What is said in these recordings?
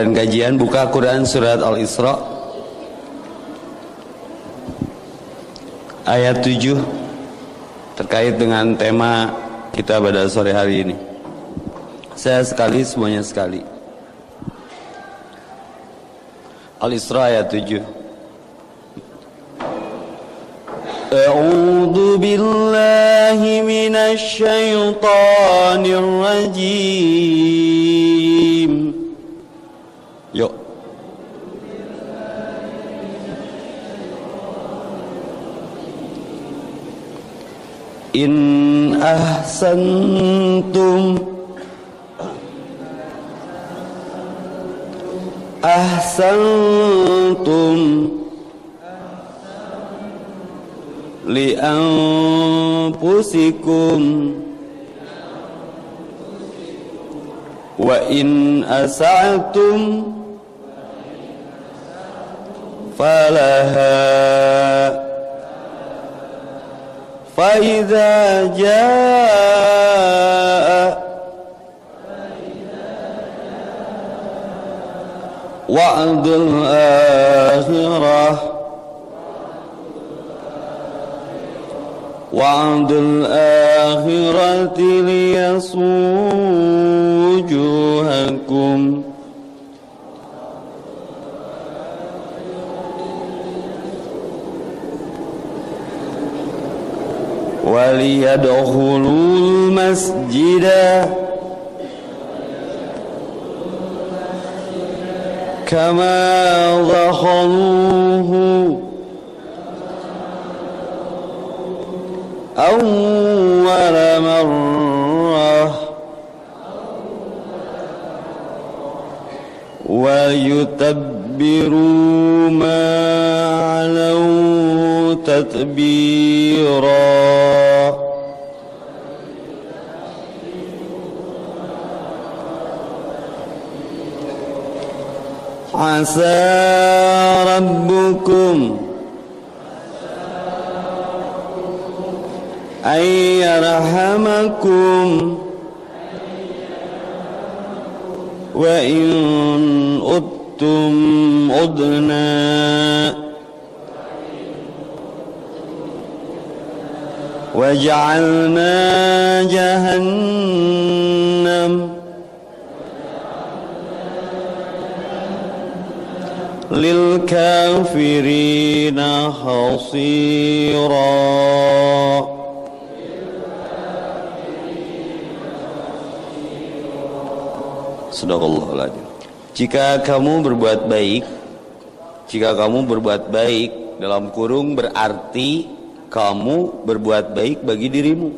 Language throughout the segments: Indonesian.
dan kajian buka Quran surat Al-Isra ayat 7 terkait dengan tema kita pada sore hari ini. Saya sekali semuanya sekali. Al-Isra ayat 7. أعوذ billahi من الشيطان الرجيم ahsantum Ahsantum li'anfusikum wa in asa'tum فإذا جاء وعد الآخرة وعد الآخرة ليصوم وجوهكم. وليدخلوا المسجد. كما دخلوه أول مرة. ويتبروا ما علوا تتبيرا. عسى ربكم أن يرحمكم وإن أدتم أدنا وجعلنا جهنم للكافرين حصيراً Sadaqallahul jika kamu berbuat baik, jika kamu berbuat baik dalam kurung berarti kamu berbuat baik bagi dirimu.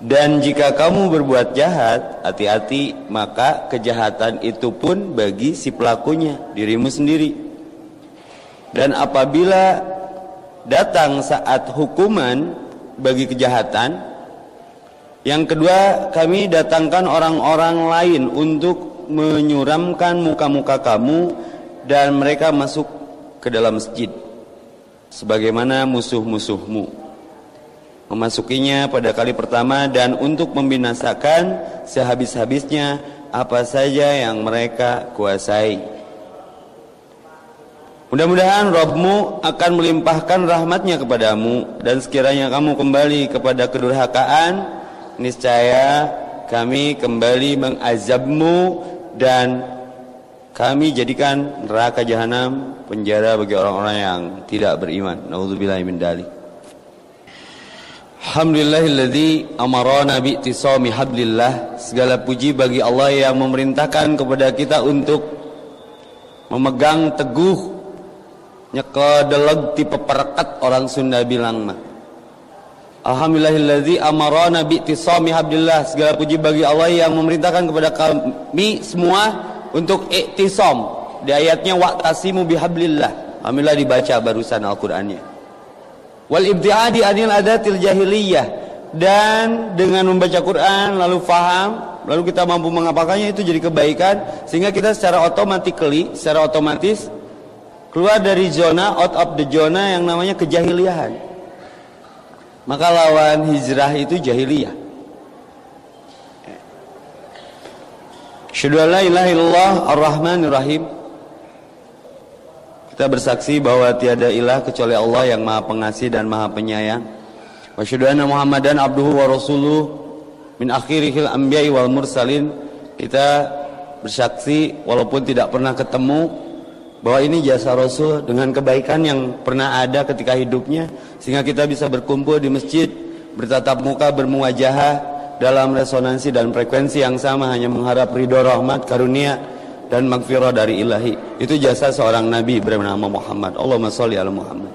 Dan jika kamu berbuat jahat, hati-hati maka kejahatan itu pun bagi si pelakunya, dirimu sendiri. Dan apabila datang saat hukuman bagi kejahatan, yang kedua, kami datangkan orang-orang lain untuk menyuramkan muka-muka kamu dan mereka masuk ke dalam masjid sebagaimana musuh-musuhmu memasukinya pada kali pertama dan untuk membinasakan sehabis-habisnya apa saja yang mereka kuasai. Mudah-mudahan Robmu akan melimpahkan rahmatnya kepadamu dan sekiranya kamu kembali kepada kedurhakaan niscaya kami kembali mengazabmu dan kami jadikan neraka jahanam penjara bagi orang-orang yang tidak beriman. Nauzubillahi min dalik. Alhamdulillahilladzi amarana bi'tisami hablillah. Segala puji bagi Allah yang memerintahkan kepada kita untuk memegang teguh nyekedeleg tipe perekat orang Sunda bilang mah Alhamdulillahilladzi amarana bi'tisami hablillah. Segala puji bagi Allah yang memerintahkan kepada kami semua untuk iktisam. Di ayatnya waqtasimu bihablillah. Alhamdulillah dibaca barusan Al-Qur'annya. Wal ibtiadi anil adatil jahiliyah dan dengan membaca Quran lalu faham lalu kita mampu mengapakannya itu jadi kebaikan sehingga kita secara automatically secara otomatis keluar dari zona out of the zona yang namanya kejahiliahan maka lawan hijrah itu jahiliyah. Asyhadu an la ilaha illallah ar-rahmanir rahim. Kita bersaksi bahwa tiada ilah kecuali Allah yang Maha Pengasih dan Maha Penyayang. Wa asyhadu anna Muhammadan abduhu wa rasuluh min akhirihil anbiya'i wal mursalin. Kita bersaksi walaupun tidak pernah ketemu bahwa ini jasa Rasul dengan kebaikan yang pernah ada ketika hidupnya sehingga kita bisa berkumpul di masjid bertatap muka bermuajahah dalam resonansi dan frekuensi yang sama hanya mengharap ridho rahmat karunia dan magfirah dari ilahi. Itu jasa seorang nabi bernama Muhammad. Allahumma sholli ala Muhammad.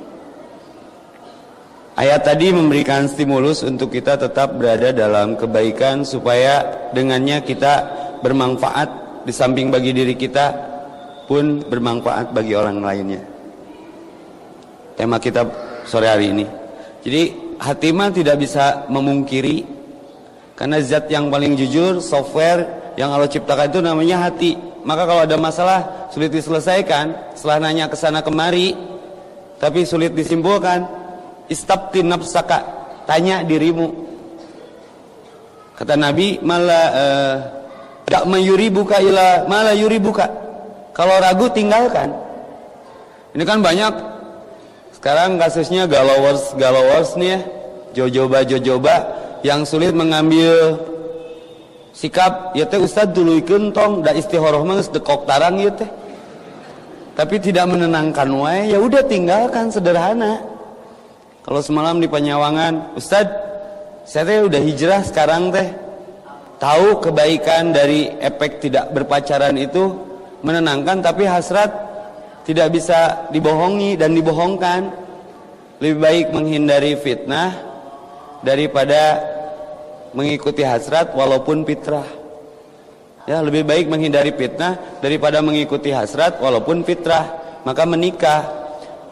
Ayat tadi memberikan stimulus untuk kita tetap berada dalam kebaikan supaya dengannya kita bermanfaat di samping bagi diri kita pun bermanfaat bagi orang lainnya tema kita sore hari ini jadi hati tidak bisa memungkiri karena zat yang paling jujur, software yang Allah ciptakan itu namanya hati. Maka kalau ada masalah sulit diselesaikan, setelah nanya ke sana kemari, tapi sulit disimpulkan, istabti nafsaka, tanya dirimu. Kata Nabi, malah uh, tak mayuri buka ila malah yuri buka. Kalau ragu tinggalkan. Ini kan banyak. Sekarang kasusnya galowers galowers nih ya, jojoba jojoba. Yang sulit mengambil sikap ya teh ustad dulu tong. Da istihoroh mah dekok tarang ya teh. Tapi tidak menenangkan wae. Ya udah tinggalkan sederhana. Kalau semalam di Panyawangan ustad saya teh udah hijrah sekarang teh. Tahu kebaikan dari efek tidak berpacaran itu menenangkan tapi hasrat tidak bisa dibohongi dan dibohongkan lebih baik menghindari fitnah daripada mengikuti hasrat walaupun fitrah. Ya, lebih baik menghindari fitnah daripada mengikuti hasrat walaupun fitrah. Maka menikah.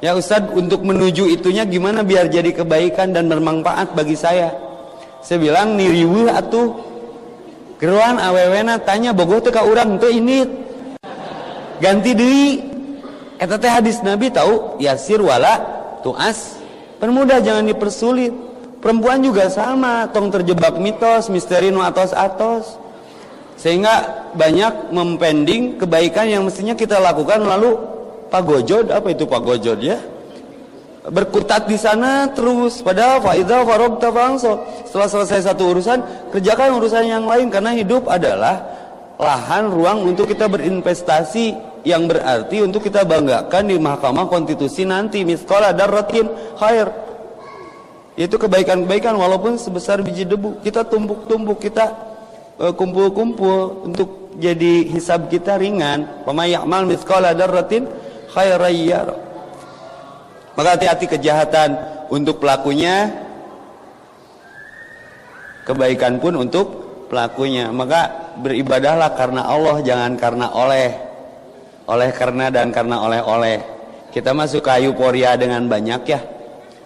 Ya Ustaz, untuk menuju itunya gimana biar jadi kebaikan dan bermanfaat bagi saya? Saya bilang niriwu atuh. Geruan awewena tanya bogoh teh ka urang teh ini. Ganti deui. Eta teh hadis Nabi tahu yasir wala tuas. Permudah jangan dipersulit. Perempuan juga sama, tong terjebak mitos, misteri nu atos-atos. Sehingga banyak mempending kebaikan yang mestinya kita lakukan lalu pagojod, apa itu pagojod ya? Berkutat di sana terus padahal faida farogta fangso. Setelah selesai satu urusan, kerjakan urusan yang lain karena hidup adalah lahan ruang untuk kita berinvestasi yang berarti untuk kita banggakan di Mahkamah Konstitusi nanti miskola darratin khair itu kebaikan-kebaikan walaupun sebesar biji debu. Kita tumpuk-tumpuk, kita eh, kumpul-kumpul untuk jadi hisab kita ringan. Ya'mal mithqala dzarratin khairan Maka hati-hati kejahatan untuk pelakunya, kebaikan pun untuk pelakunya. Maka beribadahlah karena Allah, jangan karena oleh. Oleh karena dan karena oleh-oleh. Kita masuk kayu poria dengan banyak ya.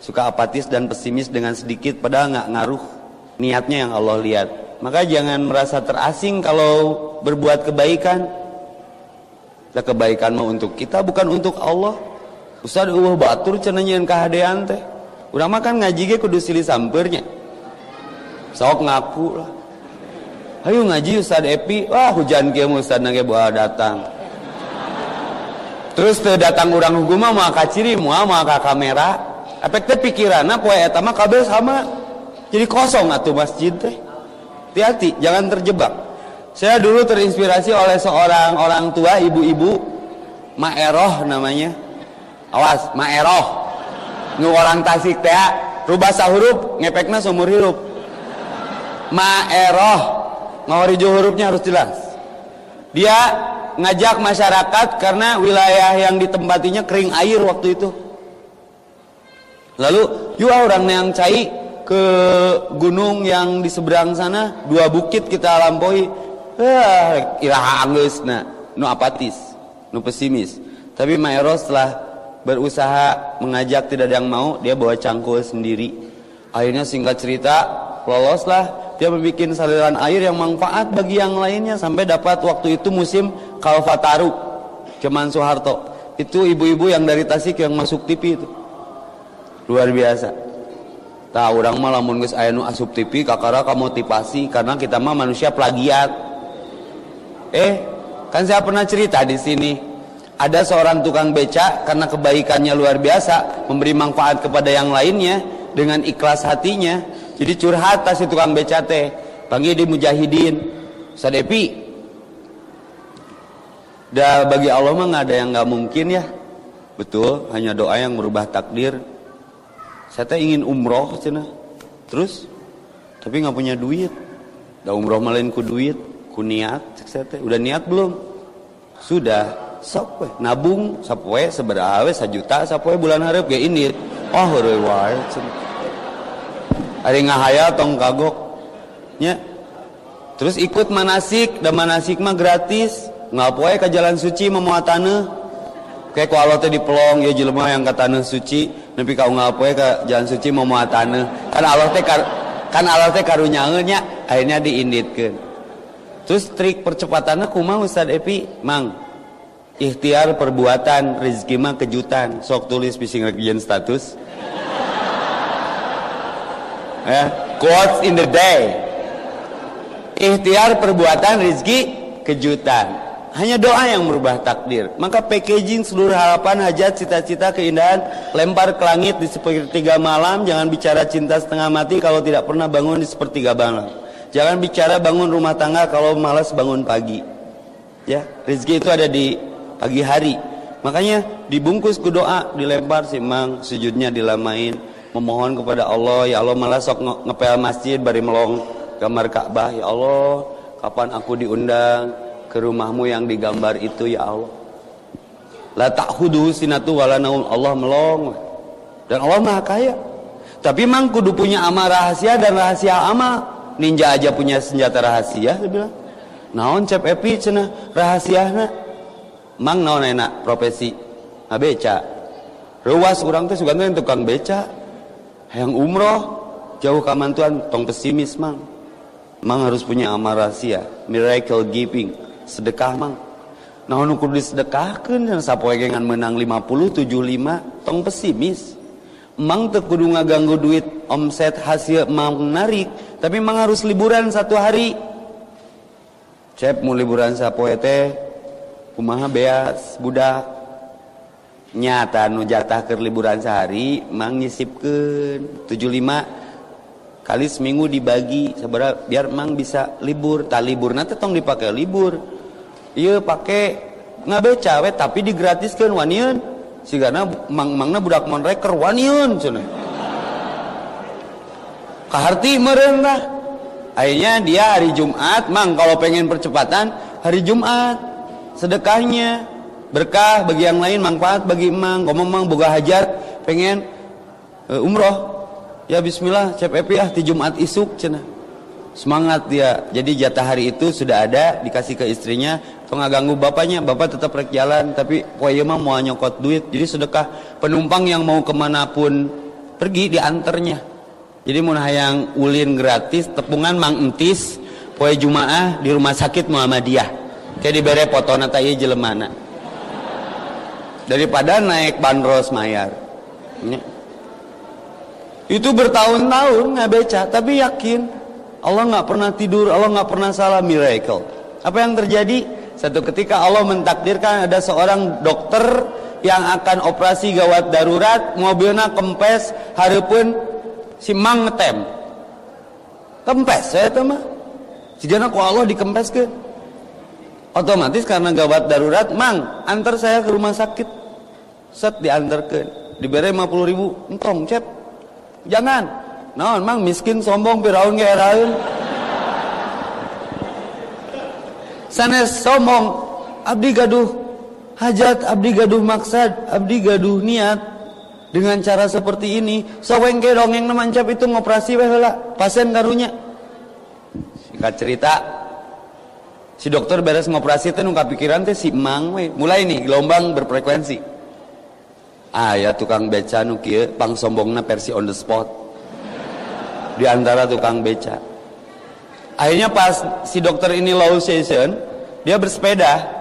Suka apatis dan pesimis dengan sedikit padahal nggak ngaruh niatnya yang Allah lihat. Maka jangan merasa terasing kalau berbuat kebaikan. Nah, kebaikan mau untuk kita bukan untuk Allah. Ustaz uh batur cenanya kahadean teh. Udah makan ngaji ge kudu silih sampernya sok ngaku lah ayo ngaji Ustaz Epi. Wah hujan kieu Ustaz nage bawa datang. Terus tuh datang orang hukum mah kaciri mau mau kamera. Efek teh pikiranna poe eta mah kabeh sama. Jadi kosong atuh masjid teh. Hati-hati jangan terjebak. Saya dulu terinspirasi oleh seorang orang tua ibu-ibu. Maeroh namanya. Awas Maeroh. Nu orang Tasik teh rubah sahurup ngepekna seumur hidup Maeroh ngawari hurufnya harus jelas. Dia ngajak masyarakat karena wilayah yang ditempatinya kering air waktu itu. Lalu yuk orang yang cai ke gunung yang di seberang sana dua bukit kita lampaui. Eh iraha anggeus na nu apatis nu pesimis. Tapi Maeros setelah berusaha mengajak tidak ada yang mau dia bawa cangkul sendiri. Akhirnya singkat cerita loloslah dia membuat saluran air yang manfaat bagi yang lainnya sampai dapat waktu itu musim Kalfataru cuman Soeharto. Itu ibu-ibu yang dari Tasik yang masuk TV itu. Luar biasa. Tahu orang mah lamun geus nu asup TV kakara kamu motivasi karena kita mah manusia plagiat. Eh kan saya pernah cerita di sini. Ada seorang tukang beca karena kebaikannya luar biasa memberi manfaat kepada yang lainnya dengan ikhlas hatinya jadi curhat si tukang teh. Panggil di mujahidin. Sadepi dah bagi Allah mah ada yang nggak mungkin ya. Betul hanya doa yang merubah takdir. Saya teh ingin umroh cina terus? Tapi nggak punya duit. Dah umroh malain ku duit. Ku niat saya teh. Udah niat belum? Sudah. Sok nabung sapoe seberapa sajuta sapoe bulan harap ge ini oh wae ari ngahaya tong kagok. Nya. Terus ikut manasik dan manasik mah gratis. Ngapoe ke jalan suci memuat tanah? Kayak ku Allah teh dipelong ya jelema yang ke tanah suci. Nepi kau ngapoe ke jalan suci memuat tanah. Kan Allah teh kan Allah teh karunyaeun nya. Akhirnya diinditkeun. Terus trik percepatannya kumaha Ustaz Epi mang ikhtiar perbuatan rezeki mah kejutan. Sok tulis bising rekian status ya quotes in the day. Ikhtiar perbuatan rezeki kejutan. Hanya doa yang merubah takdir. Maka packaging seluruh harapan hajat cita-cita keindahan lempar ke langit di sepertiga malam. Jangan bicara cinta setengah mati kalau tidak pernah bangun di sepertiga malam. Jangan bicara bangun rumah tangga kalau malas bangun pagi. Ya rezeki itu ada di pagi hari. Makanya dibungkus ke doa dilempar si mang sujudnya dilamain memohon kepada Allah ya Allah malah sok ngepel masjid bari melong gambar Ka'bah. Ya Allah kapan aku diundang ke rumahmu yang digambar itu ya Allah? La ta'khudu sinatu wala naum. Allah melong. Dan Allah maha kaya. Tapi mang kudu punya amal rahasia dan rahasia amal ninja aja punya senjata rahasia dia bilang. Naon cep epi cenah rahasiana mang naon enak profesi? Beca. Ruas orang teh suka tukang beca yang umroh jauh kamantuan tong pesimis mang. Mang harus punya amal rahasia miracle giving sedekah mang. Nah ukur disedekahkan dan sapoe gengan menang 50 75 tong pesimis. Mang teu kudu ngaganggu duit omset hasil mang narik tapi mang harus liburan satu hari. Cep mau liburan sapoe teh kumaha beas budak nyata nu jatah ke liburan sehari mang nyisipkeun. 75 kali seminggu dibagi. Seberapa biar mang bisa libur. Tak libur nanti tong dipakai libur. Iya pakai ngabeca we tapi digratiskan wanian sigana mang mangna budak monreker wanian cenah. Kaharti meureun lah akhirnya dia hari Jumat mang kalau pengen percepatan hari Jumat. Sedekahnya berkah bagi yang lain manfaat bagi emang ngomong emang boga hajat pengen uh, umroh. Ya bismillah cep epi ah di Jumat isuk cina. Semangat dia. Jadi jatah hari itu sudah ada dikasih ke istrinya. Atau nggak ganggu bapaknya bapak tetap rek jalan tapi poe mah mau nyokot duit. Jadi sedekah penumpang yang mau ke mana pun pergi diantarnya. Jadi mau hayang ulin gratis tepungan mang entis poe jumaah di rumah sakit Muhammadiyah. Kayak diberi foto nata iya jelemana daripada naik bandros mayar. Ya. itu bertahun-tahun nggak beca tapi yakin Allah nggak pernah tidur Allah nggak pernah salah miracle. Apa yang terjadi? Satu ketika Allah mentakdirkan ada seorang dokter yang akan operasi gawat darurat mobilnya kempes hari pun si mang ngetem. Kempes saya teman si jana ku Allah dikempes ke otomatis karena gawat darurat mang antar saya ke rumah sakit. Set diantar ke diberi 50 ribu entong cep. Jangan. Naon mang miskin sombong piraun ge eraeun. Sanes sombong. Abdi gaduh. Hajat abdi gaduh maksad abdi gaduh niat. Dengan cara seperti ini saweng ge dongeng namancap itu ngoperasi weh pasien karunya singkat cerita si dokter beres ngoperasi teh nungka pikiran teh si emang we. Mulai nih gelombang berfrekuensi. Ah ya tukang beca nu kieu pang sombongna versi on the spot. Di antara tukang beca. Akhirnya pas si dokter ini low session dia bersepeda.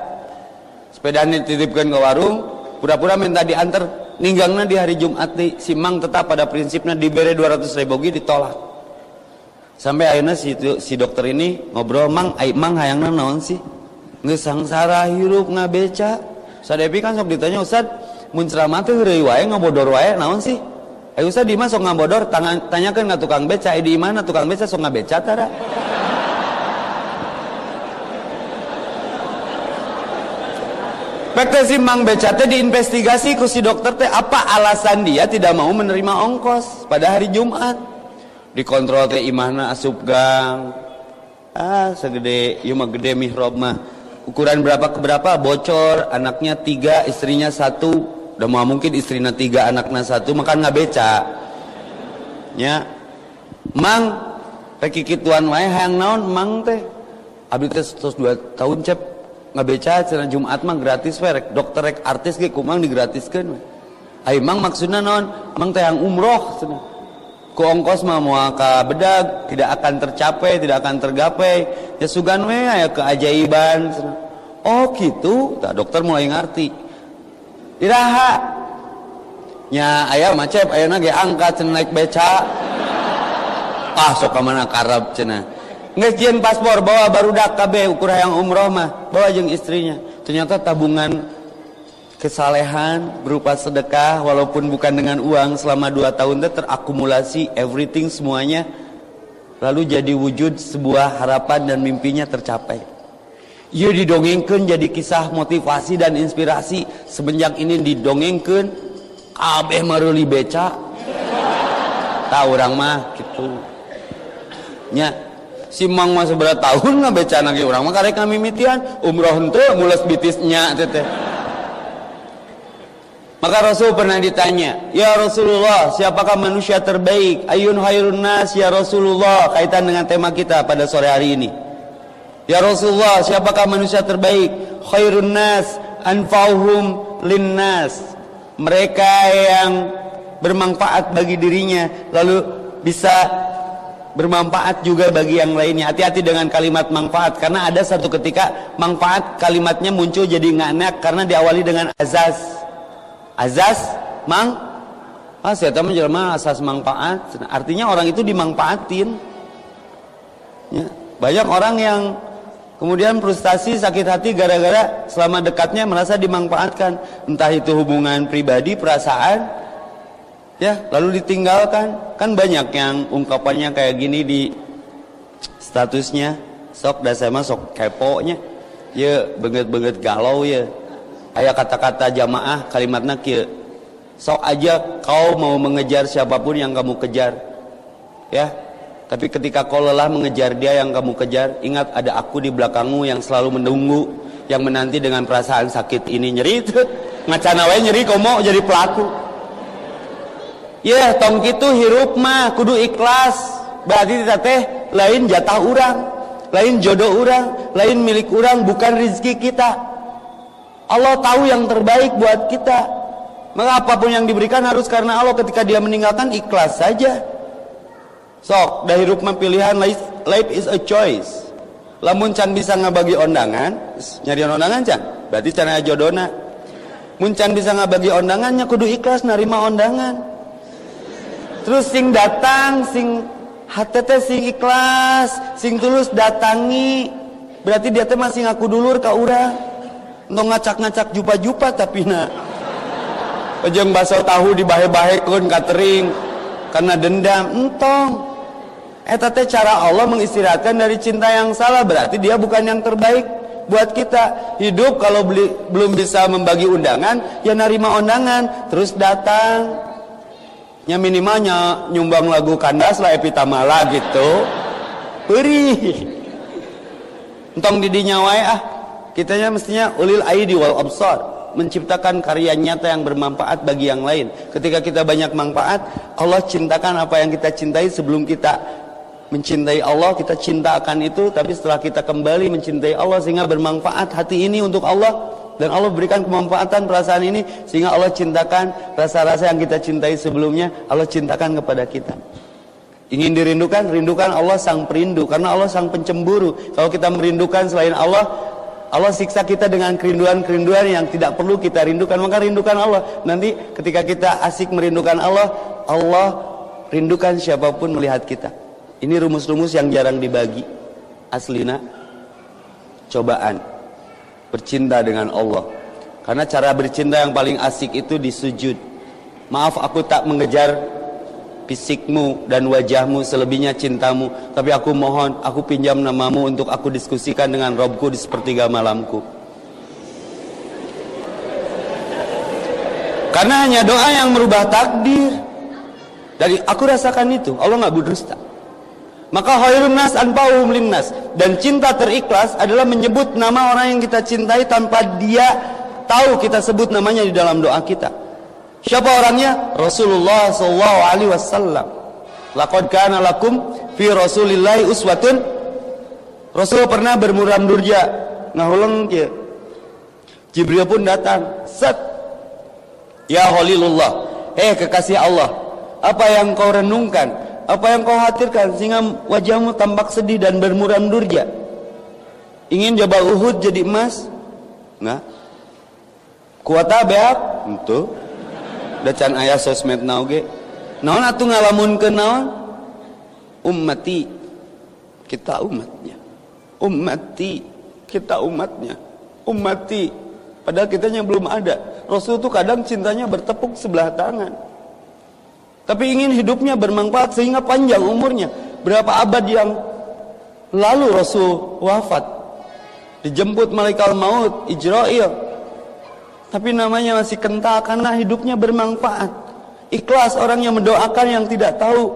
Sepeda ini titipkan ke warung pura-pura minta diantar. Ninggangnya di hari Jumat nih si mang tetap pada prinsipnya diberi 200 ribu ditolak sampai akhirnya si, si dokter ini ngobrol mang ai mang hayangna naon sih? Sangsara hirup ngabeca sadepi kan sok ditanya Ustaz mun ceramah teh heureuy wae ngabodor wae naon sih? Eh Ustaz di sok ngabodor tanyakan nggak tukang beca. Eh di mana tukang beca? Sok ngabeca tara. Pekte si Mang Beca teh diinvestigasi ku si dokter teh apa alasan dia tidak mau menerima ongkos pada hari Jumat. Dikontrol teh imahna asup gang. Ah segede ieu mah gede mihrab mah. Ukuran berapa ke berapa bocor, anaknya tiga, istrinya satu. Udah mau mungkin istrinya tiga, anaknya satu, makan nggak beca. Ya. Mang rek kituan wae hayang naon mang teh. Abdi teh 102 tahun cep ngabeca cenah Jumat mah gratis we rek dokter rek artis ge kumang digratiskeun. Ai mang maksudna naon? Mang teh yang umroh cenah. Ku ongkos mah moal ka bedag tidak akan tercapai, tidak akan tergapai. Ya sugan we aya keajaiban. Oh gitu, tak dokter mulai ngarti. Iraha. Nya aya macet ayeuna ge angkat cenah naik beca. Ah sok ka mana karab cenah ngejien paspor bawa barudak KB ukur yang umroh mah bawa jeng istrinya ternyata tabungan kesalehan berupa sedekah walaupun bukan dengan uang selama dua tahun itu terakumulasi everything semuanya lalu jadi wujud sebuah harapan dan mimpinya tercapai. Ia didongengkan jadi kisah motivasi dan inspirasi. Semenjak ini didongengkan kabeh maruli beca. Tahu orang mah gitu. Nya si mang mah seberat tahun nggak beca lagi orang mah karek kami mitian umroh ente mulas bitisnya teteh maka Rasul pernah ditanya, Ya Rasulullah, siapakah manusia terbaik? Ayun hayrun nas, Ya Rasulullah, kaitan dengan tema kita pada sore hari ini. Ya Rasulullah, siapakah manusia terbaik? Khairun nas, anfauhum linnas. Mereka yang bermanfaat bagi dirinya, lalu bisa bermanfaat juga bagi yang lainnya. Hati-hati dengan kalimat manfaat karena ada satu ketika manfaat kalimatnya muncul jadi nggak enak karena diawali dengan azaz. Azaz mang Ah, saya menjelma asas manfaat. Artinya orang itu dimanfaatin. Ya. Banyak orang yang kemudian frustasi, sakit hati gara-gara selama dekatnya merasa dimanfaatkan. Entah itu hubungan pribadi, perasaan, ya lalu ditinggalkan kan banyak yang ungkapannya kayak gini di statusnya sok dah saya masuk keponya ya banget-banget galau ya ayah kata-kata jamaah kalimatnya kia sok aja kau mau mengejar siapa pun yang kamu kejar. Ya. Tapi ketika kau lelah mengejar dia yang kamu kejar ingat ada aku di belakangmu yang selalu menunggu yang menanti dengan perasaan sakit ini. Nyeri itu ngacana wae nyeri kau mau jadi pelaku. Ya tong gitu hirup mah kudu ikhlas. Berarti kita teh lain jatah orang lain jodoh orang lain milik orang bukan rizki kita Allah tahu yang terbaik buat kita. Maka apa pun yang diberikan harus karena Allah. Ketika dia meninggalkan ikhlas saja. Sok dah hirup mah pilihan life, is a choice. Lamun can bisa ngabagi ondangan nyari ondangan can berarti can jodohna mun can bisa ngabagi ondangannya kudu ikhlas narima ondangan terus sing datang sing hatete sing ikhlas sing tulus datangi. Berarti dia teh masih ngaku dulur ka urang untuk ngacak-ngacak jupa-jupa tapi na pejeng baso tahu dibahe-bahekeun catering karena dendam. Entong. Eta teh cara Allah mengistirahatkan dari cinta yang salah berarti dia bukan yang terbaik buat kita. Hidup kalau beli, belum bisa membagi undangan ya narima undangan. Terus datang. Nya minimalnya nyumbang lagu kandas lah epitamala gitu. Perih entong didinya wae ah kitanya mestinya ulil aidi wal absar menciptakan karya nyata yang bermanfaat bagi yang lain. Ketika kita banyak manfaat Allah cintakan apa yang kita cintai sebelum kita mencintai Allah kita cinta akan itu tapi setelah kita kembali mencintai Allah sehingga bermanfaat hati ini untuk Allah dan Allah berikan kemanfaatan perasaan ini sehingga Allah cintakan rasa-rasa yang kita cintai sebelumnya Allah cintakan kepada kita. Ingin dirindukan? Rindukan Allah sang perindu karena Allah sang pencemburu. Kalau kita merindukan selain Allah Allah siksa kita dengan kerinduan-kerinduan yang tidak perlu kita rindukan. Maka rindukan Allah. Nanti ketika kita asik merindukan Allah Allah rindukan siapa pun melihat kita. Ini rumus-rumus yang jarang dibagi. Aslina cobaan. Bercinta dengan Allah. Karena cara bercinta yang paling asik itu disujud. Maaf aku tak mengejar fisikmu dan wajahmu selebihnya cintamu. Tapi aku mohon, aku pinjam namamu untuk aku diskusikan dengan Robku di sepertiga malamku. Karena hanya doa yang merubah takdir. Dari aku rasakan itu, Allah nggak berdusta. Maka khairun nas anfa'uhum linnas dan cinta terikhlas adalah menyebut nama orang yang kita cintai tanpa dia tahu kita sebut namanya di dalam doa kita. Siapa orangnya? Rasulullah sallallahu alaihi wasallam. Laqad kana lakum fi Rasulillahi uswatun. Rasul pernah bermuram durja, ngahuleng kieu. Jibril pun datang, set Ya Khalilullah, eh kekasih Allah, apa yang kau renungkan, apa yang kau khawatirkan sehingga wajahmu tampak sedih dan bermuram durja? Ingin Jabal Uhud jadi emas? Enggak. Kuota beak? Itu. Da can aya sosmed nauge. Naon atuh ngalamunkeun naon? Ummati. Kita umatnya. Ummati. Kita umatnya. Ummati. Padahal kita yang belum ada. Rasul itu kadang cintanya bertepuk sebelah tangan. Tapi ingin hidupnya bermanfaat sehingga panjang umurnya. Berapa abad yang lalu Rasul wafat. Dijemput malaikat maut, Ijrail. Tapi namanya masih kental karena hidupnya bermanfaat. Ikhlas orang yang mendoakan yang tidak tahu.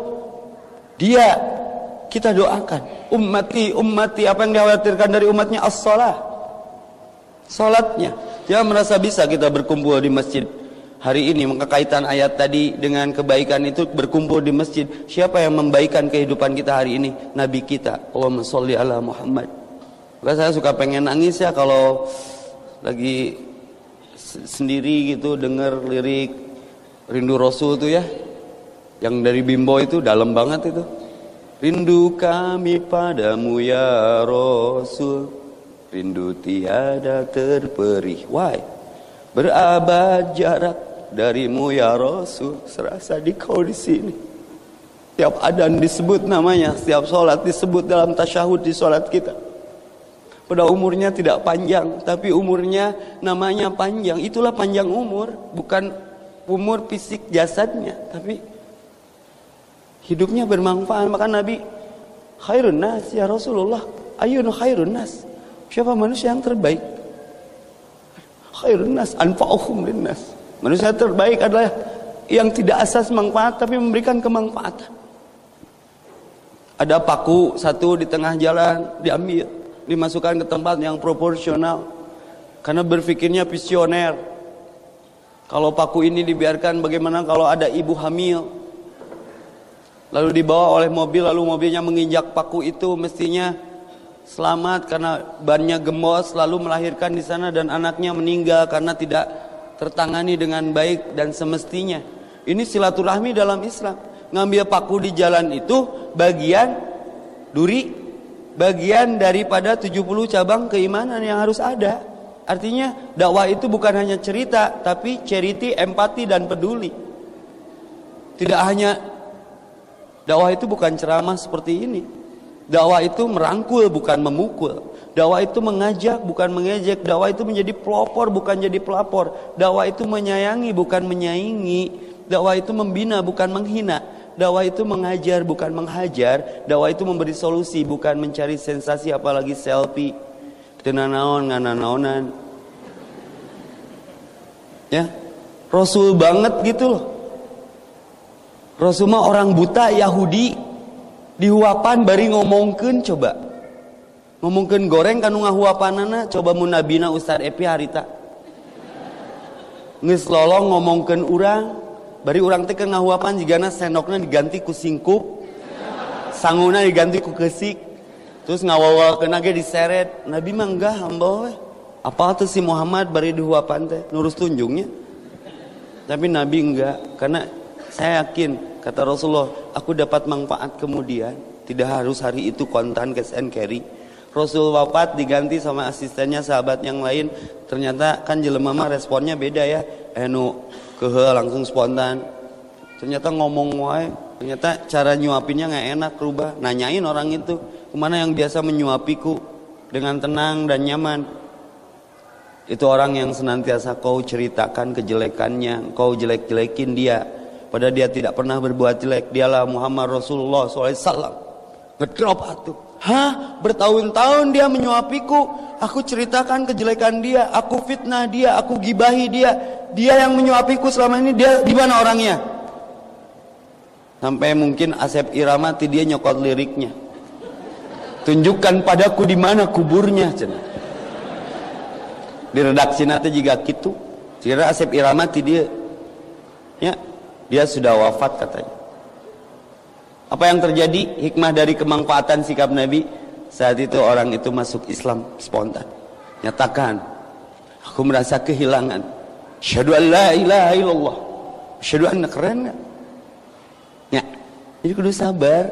Dia kita doakan. Ummati, ummati. Apa yang dikhawatirkan dari umatnya? As-salah. Salatnya. Jangan merasa bisa kita berkumpul di masjid hari ini maka kaitan ayat tadi dengan kebaikan itu berkumpul di masjid siapa yang membaikan kehidupan kita hari ini nabi kita Allahumma sholli ala Muhammad maka saya suka pengen nangis ya kalau lagi sendiri gitu dengar lirik rindu rasul itu ya. Yang dari bimbo itu dalam banget itu. Rindu kami padamu ya rasul. Rindu tiada terperih. Why? Berabad jarak darimu ya Rasul. Serasa di kau di sini. Setiap adan disebut namanya Setiap sholat disebut dalam tasyahud di sholat kita Pada umurnya tidak panjang Tapi umurnya namanya panjang Itulah panjang umur Bukan umur fisik jasadnya Tapi hidupnya bermanfaat Maka Nabi Khairun nas ya Rasulullah Ayun khairun nas Siapa manusia yang terbaik? Khairun nas anfa'uhum linnas. Manusia terbaik adalah yang tidak asas manfaat tapi memberikan kemanfaatan. Ada paku satu di tengah jalan diambil, dimasukkan ke tempat yang proporsional. Karena berpikirnya visioner. Kalau paku ini dibiarkan bagaimana kalau ada ibu hamil? Lalu dibawa oleh mobil lalu mobilnya menginjak paku itu mestinya selamat karena bannya gembos lalu melahirkan di sana dan anaknya meninggal karena tidak tertangani dengan baik dan semestinya. Ini silaturahmi dalam Islam. Ngambil paku di jalan itu bagian duri, bagian daripada 70 cabang keimanan yang harus ada. Artinya dakwah itu bukan hanya cerita, tapi charity, empati dan peduli. Tidak hanya dakwah itu bukan ceramah seperti ini. Dakwah itu merangkul bukan memukul. Dakwah itu mengajak bukan mengejek. Dakwah itu menjadi pelopor bukan jadi pelapor. Dakwah itu menyayangi bukan menyaingi. Dakwah itu membina bukan menghina. Dakwah itu mengajar bukan menghajar. Dakwah itu memberi solusi bukan mencari sensasi apalagi selfie. Tenanaon ngananaonan. Ya. Rasul banget gitu loh. Rasul mah orang buta Yahudi dihuapan bari ngomongkan coba ngomongkan goreng kanu ngahuapanana coba mun nabina Ustaz Epi harita geus lolong ngomongkan urang bari urang teh ke ngahuapan jigana sendokna diganti ku singkup sanguna diganti ku kesik terus ngawawalkeun ge diseret nabi mah enggak hamba we apa tuh si Muhammad bari dihuapan teh nurus tunjungnya tapi nabi enggak karena saya yakin Kata Rasulullah, aku dapat manfaat kemudian. Tidak harus hari itu kontan cash and carry. Rasul wafat diganti sama asistennya sahabat yang lain. Ternyata kan jelema mah responnya beda ya. Eh, kehe langsung spontan. Ternyata ngomong wae. Ternyata cara nyuapinnya nggak enak rubah. Nanyain orang itu, ke mana yang biasa menyuapiku dengan tenang dan nyaman. Itu orang yang senantiasa kau ceritakan kejelekannya, kau jelek-jelekin dia. Padahal dia tidak pernah berbuat jelek. Dialah Muhammad Rasulullah SAW. Ngedrop atuh. Hah? Bertahun-tahun dia menyuapiku. Aku ceritakan kejelekan dia. Aku fitnah dia. Aku gibahi dia. Dia yang menyuapiku selama ini. Dia di mana orangnya? Sampai mungkin Asep Iramati dia nyokot liriknya. Tunjukkan padaku di mana kuburnya. Di redaksi nanti juga gitu. Kira Asep Iramati dia. Ya, dia sudah wafat katanya. Apa yang terjadi? Hikmah dari kemanfaatan sikap Nabi saat itu orang itu masuk Islam spontan. Nyatakan, aku merasa kehilangan. Syahadu an la ilaha illallah. Syahadu anna keren gak? Ya, jadi kudu sabar.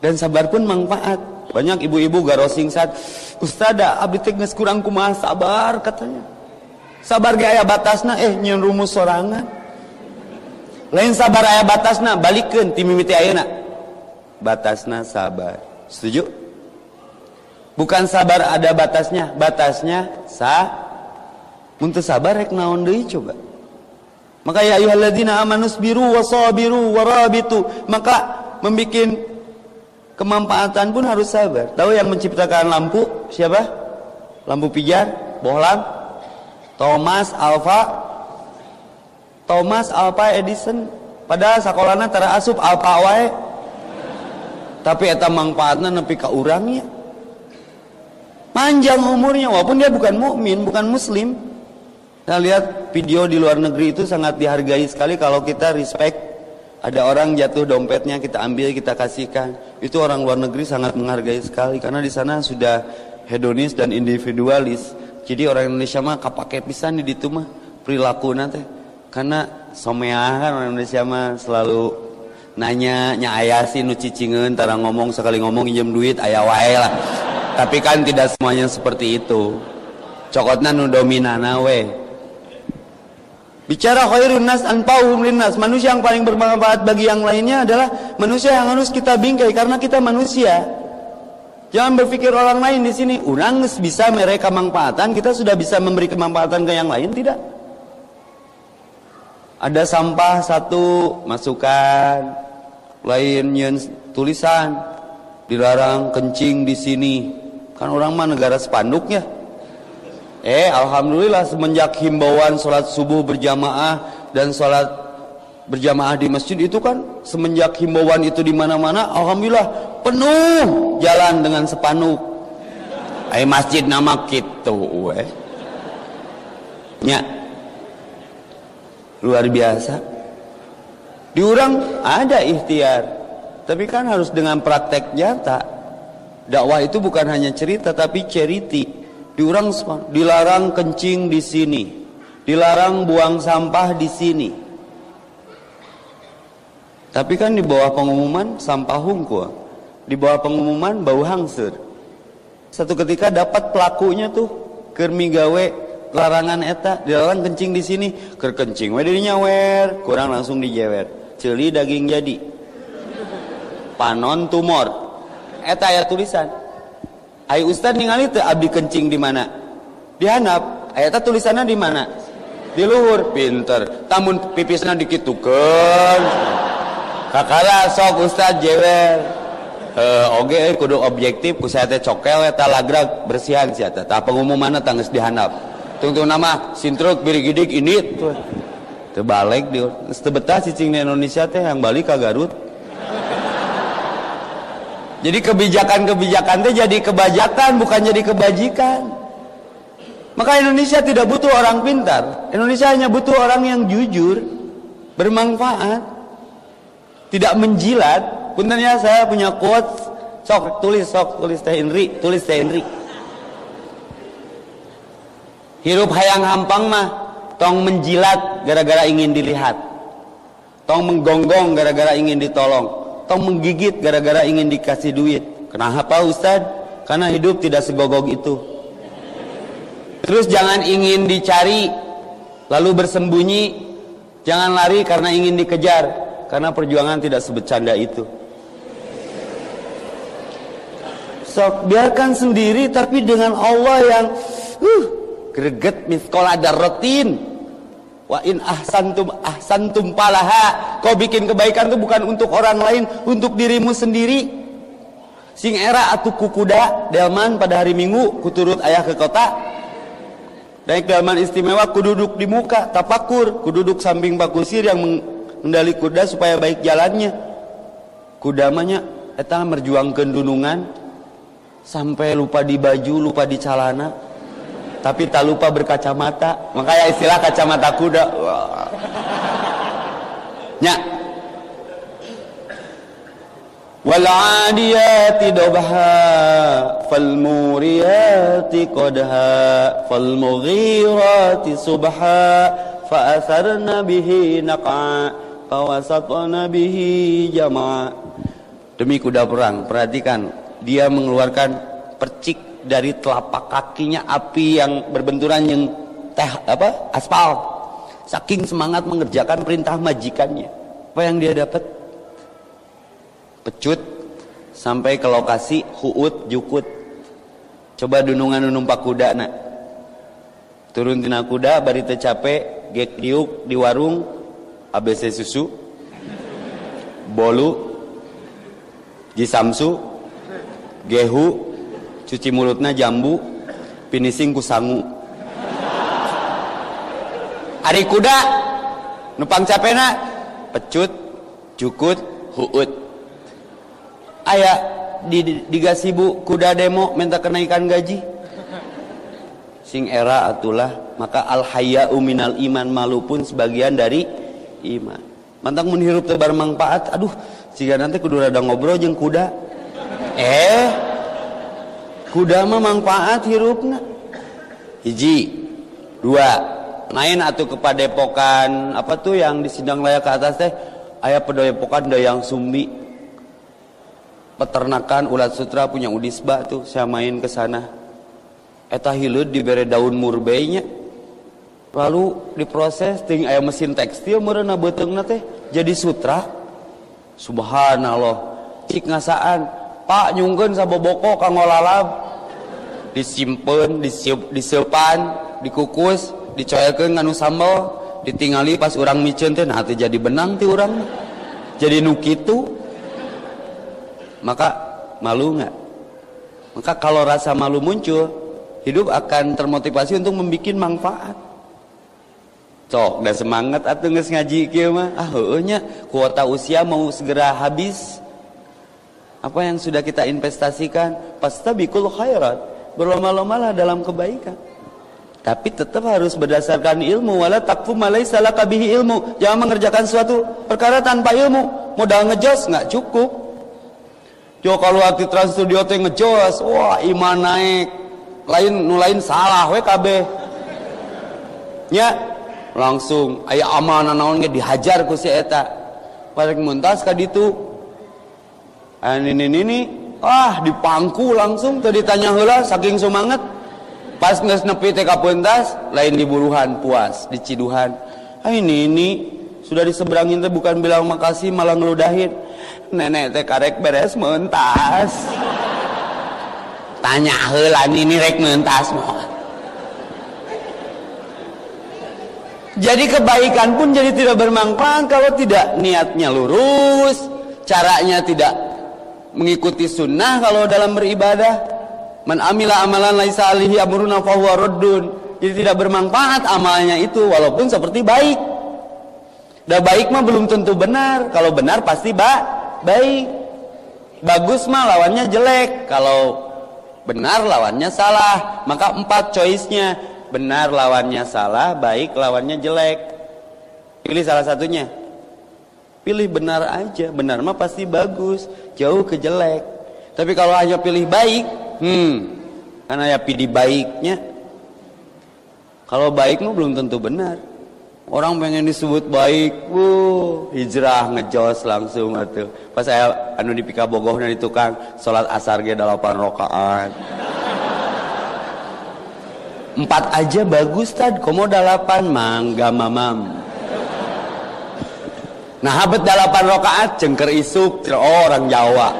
Dan sabar pun manfaat. Banyak ibu-ibu garosing saat Ustazah abdi teh kurang kumaha sabar katanya. Sabar gaya batasna eh nyen rumus sorangan lain sabar ayah batasna balikkan tim mimiti ayana batasna sabar. Setuju? Bukan sabar ada batasnya batasnya sa untuk sabar rek naon deui coba? Maka ya ayyuhalladzina amanu sabiru wasabiru warabitu maka membikin kemanfaatan pun harus sabar. Tahu yang menciptakan lampu siapa? Lampu pijar bohlam Thomas Alva Thomas Alva Edison. Padahal sekolahnya tara asup Alva wae. Tapi eta manfaatnya nepi ka urangnya panjang umurnya walaupun dia bukan mukmin bukan muslim. Kita lihat video di luar negeri itu sangat dihargai sekali kalau kita respect. Ada orang jatuh dompetnya kita ambil kita kasihkan. Itu orang luar negeri sangat menghargai sekali karena di sana sudah hedonis dan individualis. Jadi orang Indonesia mah kapake pisan di itu mah perilaku nanti karena someah kan orang Indonesia mah selalu nanya nya ayah sih nu cicingeun tara ngomong sekali ngomong injem duit ayah wae lah. Tapi kan tidak semuanya seperti itu. Cokotna nu dominana we. Bicara khairun nas anfa'uhum linnas manusia yang paling bermanfaat bagi yang lainnya adalah manusia yang harus kita bingkai karena kita manusia. Jangan berpikir orang lain di sini urang bisa mereka manfaatan kita sudah bisa memberi kemanfaatan ke yang lain. Tidak ada sampah satu masukkan. Lain tulisan. Dilarang kencing di sini. Kan orang mah negara spanduk ya. Eh alhamdulillah semenjak himbauan sholat subuh berjamaah dan sholat berjamaah di masjid itu kan semenjak himbauan itu di mana-mana alhamdulillah penuh jalan dengan spanduk ay masjid nama gitu nya luar biasa. Diurang ada ikhtiar. Tapi kan harus dengan praktek nyata. Dakwah itu bukan hanya cerita tapi ceriti. Diurang dilarang kencing di sini. Dilarang buang sampah di sini. Tapi kan di bawah pengumuman sampah hungkul. Di bawah pengumuman bau hangsur satu ketika dapat pelakunya tuh kermigawe larangan eta dilarang kencing di sini ker kencing we nyawer kurang langsung dijewer. Celi daging jadi. Panon tumor. Eta ya tulisan. Ayo ustad ningali teh abdi kencing di mana? Di handap eta tulisannya di mana? Di luhur. Pinter. Tamun pipisna dikitukeun. Kakara sok ustad jewer. Uh, oke okay, kudu objektif ku saya teh cokel eta lagrag bersihan sia teh. Tah pengumuman tangis dihandap tunggu nama sintruk birigidik ini. Tuh terbalik dia. Sebetah cicing di Indonesia teh yang balik ke Garut. Jadi kebijakan-kebijakan teh jadi kebajakan bukan jadi kebajikan. Maka Indonesia tidak butuh orang pintar. Indonesia hanya butuh orang yang jujur bermanfaat. Tidak menjilat. Puntennya saya punya quotes. Sok tulis sok tulis teh Henry tulis teh Henry hirup hayang hampang mah tong menjilat gara-gara ingin dilihat. Tong menggonggong gara-gara ingin ditolong. Tong menggigit gara-gara ingin dikasih duit. Kenapa Ustad? karena hidup tidak segogok itu. Terus jangan ingin dicari lalu bersembunyi. Jangan lari karena ingin dikejar karena perjuangan tidak sebecanda itu. Sok biarkan sendiri tapi dengan Allah yang uh, greget miskola darrotin wa in ahsantum ahsantum palaha. Kau bikin kebaikan itu bukan untuk orang lain untuk dirimu sendiri. Sing era atuh kukuda delman pada hari minggu kuturut ayah ke kota. Naik delman istimewa kududuk di muka tapakur. Kududuk samping pak kusir yang mengendali kuda supaya baik jalannya. Kuda mahnya eta merjuangkan dunungan. Sampai lupa di baju lupa di celana tapi tak lupa berkacamata. Makanya istilah kacamata kuda. Nya wal adiyati dobha fal muriyati qadha fal mughirati subha fa bihi naqa fa bihi jama' demi kuda perang perhatikan dia mengeluarkan percik dari telapak kakinya api yang berbenturan yang teh apa aspal. Saking semangat mengerjakan perintah majikannya. Apa yang dia dapat? Pecut sampai ke lokasi huut jukut. Coba dunungan numpak kuda nak. Turun tina kuda bari capek gek diuk di warung ABC susu bolu jisamsu gehu cuci mulutnya jambu finishing ku sangu. Hari kuda nupang capena pecut cukut huut. Ayah di, di, gasibu kuda demo minta kenaikan gaji. Sing era atulah maka al hayya minal iman malu pun sebagian dari iman. Mantang menghirup tebar manfaat aduh jika nanti kudu rada ngobrol jeng kuda. Eh kuda mah manfaat hirupna. Hiji dua. Main atau ke padepokan apa tuh yang di sidang layak ke atas teh? Ayah padepokan yang sumbi. Peternakan ulat sutra punya udisba tuh saya main ke sana. Eta hilut diberi daun murbeinya lalu diproses ting ayah mesin tekstil merena betengna teh jadi sutra. Subhanallah cik ngasaan Pak nyungkeun saboboko kanggo lalab disimpen disiup disiupan dikukus dicoyakeun nganu sambal ditingali pas orang micen teh nah jadi benang ti orang jadi nu kitu. Maka malu nggak? Maka kalau rasa malu muncul hidup akan termotivasi untuk membuat manfaat. Cok dan semangat atau ngaji kieu mah? Ah kuota usia mau segera habis apa yang sudah kita investasikan pastabikul khairat. Berlomba-lombalah dalam kebaikan. Tapi tetap harus berdasarkan ilmu. Wala takfu malaisa laka ilmu. Jangan mengerjakan suatu perkara tanpa ilmu. Modal ngejos nggak cukup. Jo kalau arti trans studio teh ngejos wah iman naik. Lain nu lain salah we nya langsung aya amanah naon dihajar ku si eta. Parek muntas ka ditu ini ini ah dipangku langsung. Tadi tanya hula saking semangat. Pas nges nepi teh pentas lain diburuhan puas diciduhan. Ah ini ini sudah diseberangin teh bukan bilang makasih malah ngeludahin. Nenek teh karek beres mentas. Tanya hula ini rek mentas mau jadi kebaikan pun jadi tidak bermanfaat kalau tidak niatnya lurus caranya tidak mengikuti sunnah kalau dalam beribadah. Man amalan laisa alihi amruna fahuwa raddun. Jadi tidak bermanfaat amalnya itu walaupun seperti baik. Dah baik mah belum tentu benar. Kalau benar pasti ba baik. Bagus mah lawannya jelek. Kalau benar lawannya salah maka empat choice-nya. Benar lawannya salah baik lawannya jelek. Pilih salah satunya pilih benar aja. Benar mah pasti bagus. Jauh ke jelek. Tapi kalau hanya pilih baik hmm karena ya pilih baiknya. Kalau baik mah belum tentu benar. Orang pengen disebut baik wuh hijrah ngejos langsung atuh. Pas saya anu di pika bogoh di tukang sholat asar ge delapan rokaat. Empat aja bagus tad. Komo delapan mangga mamam Nah habet delapan rakaat cengker isuk orang Jawa.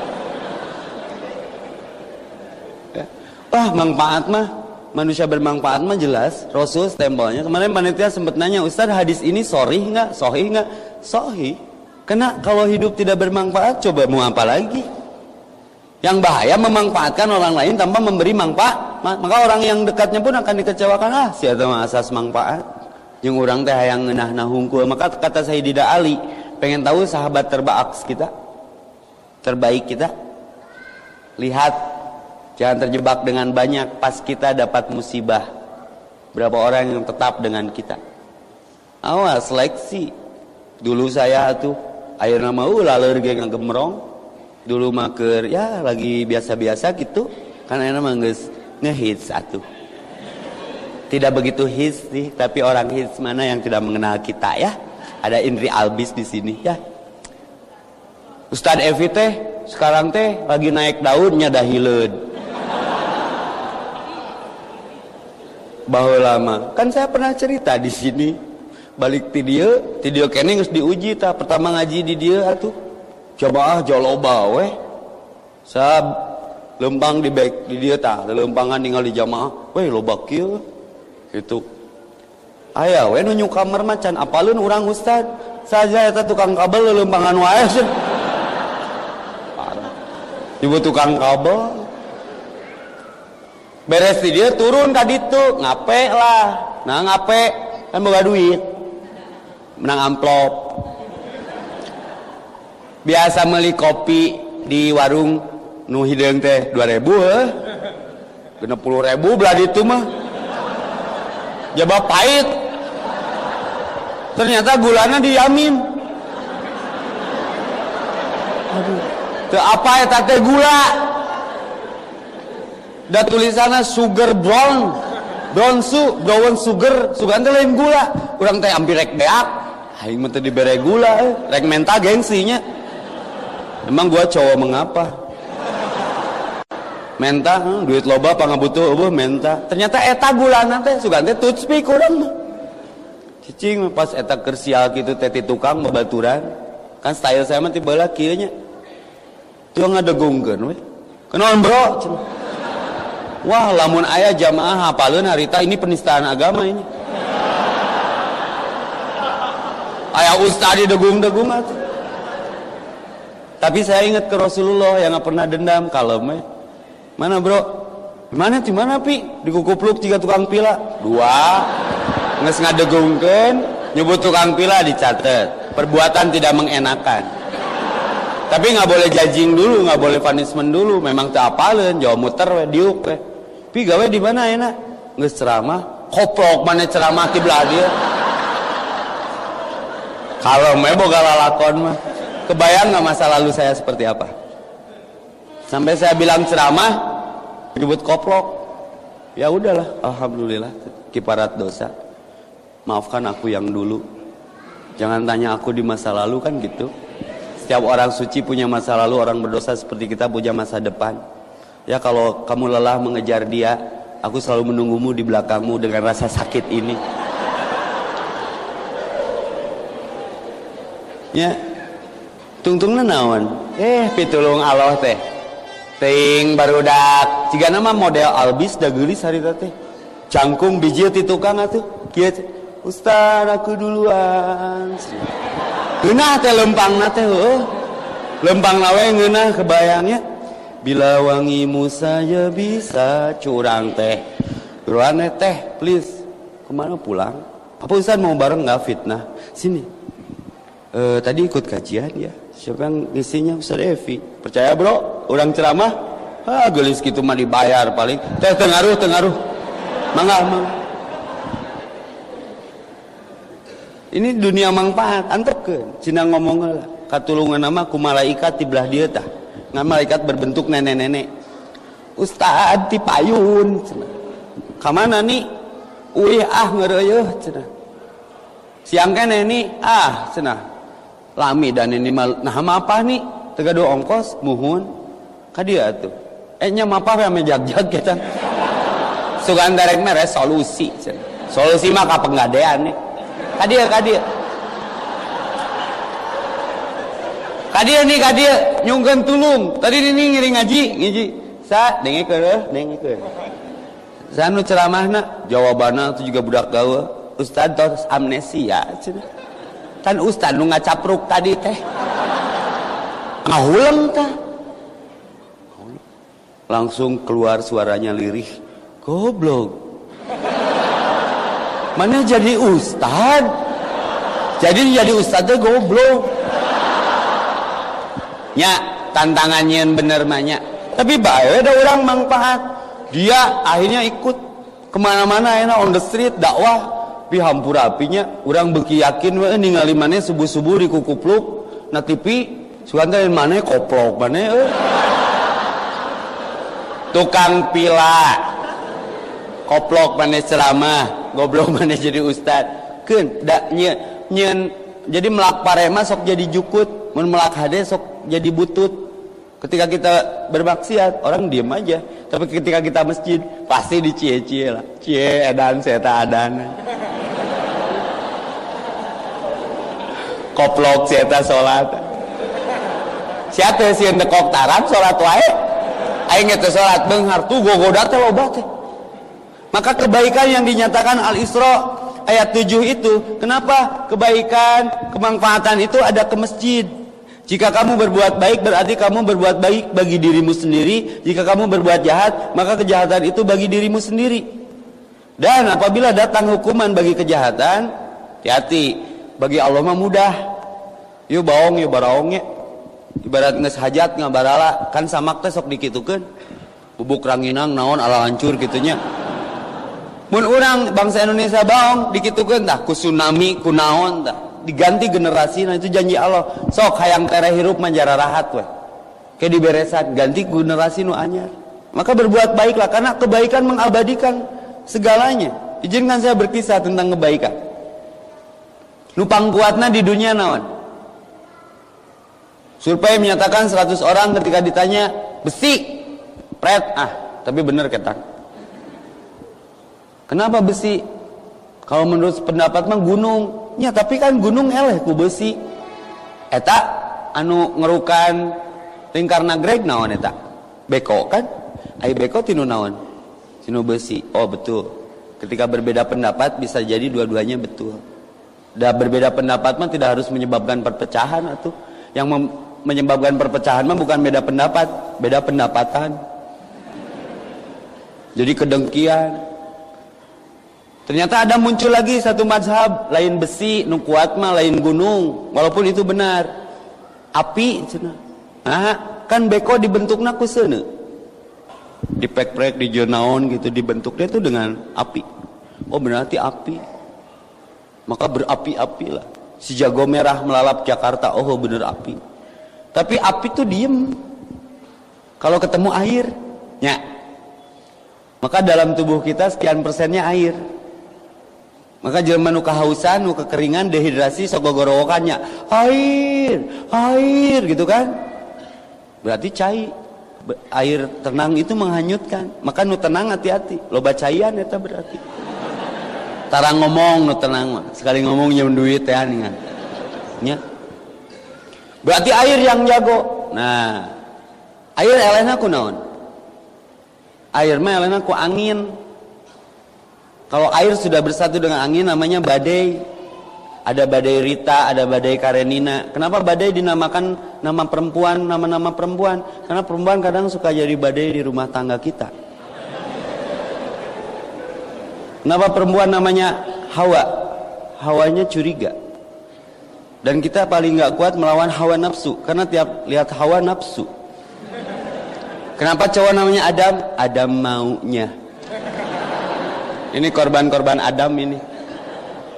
Ya. Wah manfaat mah manusia bermanfaat mah jelas. Rasul stempelnya. Kemarin panitia sempat nanya Ustaz hadis ini sorry nggak? Sohi nggak? Sohi karena kalau hidup tidak bermanfaat coba mau apa lagi? Yang bahaya memanfaatkan orang lain tanpa memberi manfaat. Maka orang yang dekatnya pun akan dikecewakan. Ah siapa asas manfaat? Yang orang teh yang ngenah nahungkul maka kata saya tidak Ali pengen tahu sahabat terbaik kita? Terbaik kita? Lihat jangan terjebak dengan banyak pas kita dapat musibah. Berapa orang yang tetap dengan kita? Awas seleksi dulu saya tuh air nama uh lalu geng gemerong dulu maker ya lagi biasa-biasa gitu. Karena enak mangges ngehits satu tidak begitu hits sih, tapi orang hits mana yang tidak mengenal kita ya? Ada Indri Albis di sini ya. Ustadz Evi teh sekarang teh lagi naik daunnya dahileud. Bahwa lama, kan saya pernah cerita di sini balik ti dia kene geus diuji ta pertama ngaji di dia atuh. Coba ah joloba we. Sab lempang di baik di dia ta, lempangan tinggal di jamaah. Weh loba kieu itu ayah we nu kamar macan apalun orang ustad? Saja eta tukang kabel lembangan wae parah. Ibu tukang kabel. Beres di dia turun ka ditu. Ngape lah. Nah ngape? Kan boga duit. Menang amplop. Biasa beli kopi di warung nu hideung teh 2000 eh 60 ribu belah itu mah. Jabah pahit ternyata gulanya diamin. Aduh. Apa ya tate gula? Da tulisannya sugar brown. Brown su brown sugar. Sugar itu lain gula. Kurang teh ambil rek beak. Aing mah dibere gula eh. rek menta gengsinya. Emang gua cowok mengapa menta hmm, duit loba pangabutuh eueuh menta? Ternyata eta gulana teh sugan teh speak urang mah cicing pas eta kersial gitu teh ti tukang babaturan kan style saya mah tiba kieu nya tuh ngadegungkeun we kenaon bro wah lamun aya jamaah hafaleun harita ini penistaan agama ini aya ustaz degung-degung atuh tapi saya ingat ke Rasulullah yang pernah dendam kalem Mana bro? Mana di mana pi? Di kukupluk tiga tukang pila. Dua. Nges ngadegungkan. Nyebut tukang pila dicatat. Perbuatan tidak mengenakan. Tapi nggak boleh judging dulu, nggak boleh punishment dulu. Memang tak apalin, jauh muter we, diuk we. Pi gawe di mana enak? Nges ceramah. Koplok mana ceramah di belah dia. Kalau mau boga lalakon mah. Kebayang nggak masa lalu saya seperti apa? Sampai saya bilang ceramah, nyebut koplok ya udahlah alhamdulillah kiparat dosa maafkan aku yang dulu. Jangan tanya aku di masa lalu kan gitu. Setiap orang suci punya masa lalu orang berdosa seperti kita punya masa depan. Ya kalau kamu lelah mengejar dia aku selalu menunggumu di belakangmu dengan rasa sakit ini. Ya tungtungnya naon eh pitulung Allah teh. Ting barudak jika nama model albis da gelis hari teh. Cangkung biji ti tukang atuh. Kieu Ustaz aku duluan. Geunah teh lempang teh heuh. Lempang nawe ngeunah kebayangnya bila wangimu saja bisa curang teh. Ruane teh please. Ke mana pulang? Apa Ustaz mau bareng nggak fitnah? Sini. E, tadi ikut kajian ya. Siapa yang isinya Ustaz Evi. Percaya bro? Orang ceramah? Ah gelis gitu mah dibayar paling. Teh tengaruh tengaruh. Mangga mangga ini dunia manfaat. Antuk ke? Cina ngomong katulungan nama ku malaikat di belah dia tah. Ngan malaikat berbentuk nenek-nenek. Ustad di payun. Kamana nih Uih ah ngereyeuh cenah siang kene nih ah cenah lami dan ini mal nah apa nih tegado ongkos. Muhun. Kadia tuh. Eh nya apa ya mejag-jag kita? Sugan derek mere solusi. Solusi mah ka penggadean nih kadia kadia kadia nih kadia nyungkeun tulung. Tadi ini ngiring ngaji ngaji sa dengikeun dengikeun saya nu ceramahna jawabannya itu juga budak gawe. Ustad terus amnesia kan Ustad nu ngacapruk tadi teh. Ngahuleng tah. Langsung keluar suaranya lirih. Goblok mana jadi ustad jadi jadi ustad teh goblok. Nya tantangannya bener banyak tapi baik ada orang manfaat. Dia akhirnya ikut. Ke mana-mana enak on the street dakwah. Pi hampura apinya. Orang beki yakin we ningali mana subuh-subuh di kukupluk. Na TV sugan mana koplok mana eh. Tukang pila. Koplok mana ceramah goblok mana jadi ustad. Kun dak nye, nyen jadi melak parema sok jadi jukut mun melak hade sok jadi butut. Ketika kita bermaksiat orang diem aja. Tapi ketika kita masjid pasti dicie-cie lah. Cie edan seta adan. Koplok seta sholat. Siapa sih yang dekok taran sholat wae? Aing itu salat beunghar tuh gogoda teh loba maka kebaikan yang dinyatakan Al-Isra ayat 7 itu kenapa? Kebaikan kemanfaatan itu ada ke masjid. Jika kamu berbuat baik berarti kamu berbuat baik bagi dirimu sendiri. Jika kamu berbuat jahat maka kejahatan itu bagi dirimu sendiri. Dan apabila datang hukuman bagi kejahatan hati-hati. Bagi Allah mah mudah. Yuk baong yuk baraong ya ibarat nges hajat ngabarala. Kan samak teh sok dikitukeun. Bubuk ranginang naon ala hancur gitunya mun orang bangsa Indonesia baong dikitukeun tah ku tsunami ku naon tah diganti generasi nah itu janji Allah. Sok hayang tere hirup manjara rahat weh. Kayak diberesan ganti generasi nu anyar. Maka berbuat baiklah karena kebaikan mengabadikan segalanya. Izinkan saya berkisah tentang kebaikan. Lupang kuatna di dunia naon? Survei menyatakan 100 orang ketika ditanya besi, pret, ah, tapi benar ketan. Kenapa besi? Kalau menurut pendapat mah gunung. Ya, tapi kan gunung eleh ku besi. Eta anu ngerukan lingkar nagreg naon eta? Beko kan? Ai beko tinu naon? Tinu besi. Oh, betul. Ketika berbeda pendapat bisa jadi dua-duanya betul. Dan berbeda pendapat mah tidak harus menyebabkan perpecahan atau yang menyebabkan perpecahan mah bukan beda pendapat, beda pendapatan. Jadi kedengkian. Ternyata ada muncul lagi satu mazhab, lain besi, nu kuat mah lain gunung, walaupun itu benar. Api cenah. Nah, kan beko dibentukna ku seuneu. Dipek-prek di jenaon gitu dibentuknya itu dengan api. Oh berarti api. Maka berapi-api lah. Si jago merah melalap Jakarta, oh bener api. Tapi api itu diem. Kalau ketemu air, ya. Maka dalam tubuh kita sekian persennya air. Maka Jerman nu kehausan, nu kekeringan, dehidrasi, sogogorowokannya. Air, air gitu kan. Berarti cair. Air tenang itu menghanyutkan. Maka nu tenang hati-hati. Loba caian itu berarti. Tarang ngomong nu tenang. Sekali ngomong nyem duit ya nih. Ya. Berarti air yang jago. Nah, air elena ku naon? Air mah elena ku angin. Kalau air sudah bersatu dengan angin namanya badai. Ada badai Rita, ada badai Karenina. Kenapa badai dinamakan nama perempuan, nama-nama perempuan? Karena perempuan kadang suka jadi badai di rumah tangga kita. Kenapa perempuan namanya Hawa? Hawanya curiga. Dan kita paling nggak kuat melawan hawa nafsu karena tiap lihat hawa nafsu. Kenapa cowok namanya Adam? Adam maunya. Ini korban-korban Adam ini.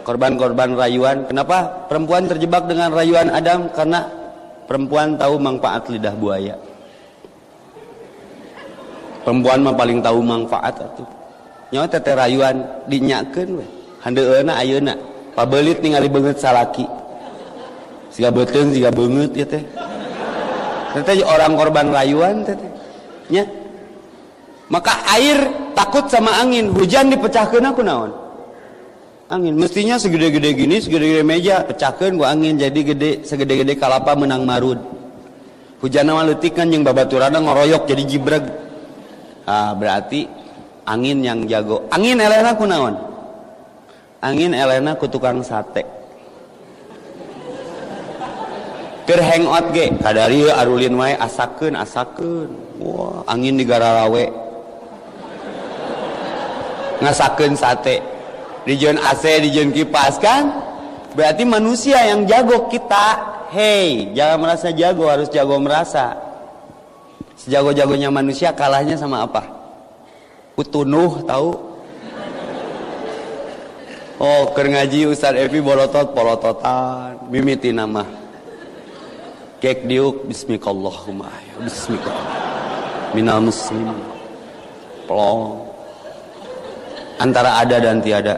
Korban-korban rayuan. Kenapa perempuan terjebak dengan rayuan Adam? Karena perempuan tahu manfaat lidah buaya. Perempuan mah paling tahu manfaat itu. Nyawa teteh rayuan dinyakeun we. Handeueuna ayeuna. Pabelit ningali beungeut salaki siga beteng siga banget ya teh teh orang korban rayuan teh nya maka air takut sama angin. Hujan dipecahkan aku naon? Angin. Mestinya segede-gede gini segede-gede meja pecahkan gua angin jadi gede segede-gede kalapa menang marud. Hujan nama letik kan yang babaturana ngoroyok jadi jibreg. Ah berarti angin yang jago. Angin elena kunaon angin elena ku tukang sate. Ker hangout ge. Kadari arulin wae asakeun asakeun. Wah angin di gararawe ngasakeun sate. Di jen AC di jen kipas kan? Berarti manusia yang jago kita. Hei jangan merasa jago harus jago merasa. Sejago-jagonya manusia kalahnya sama apa? Utunuh tahu oh ker ngaji Ustaz Evi bolotot polototan mimiti nama. Kek diuk bismikallahumma. Ya bismikah minal muslim plong antara ada dan tiada.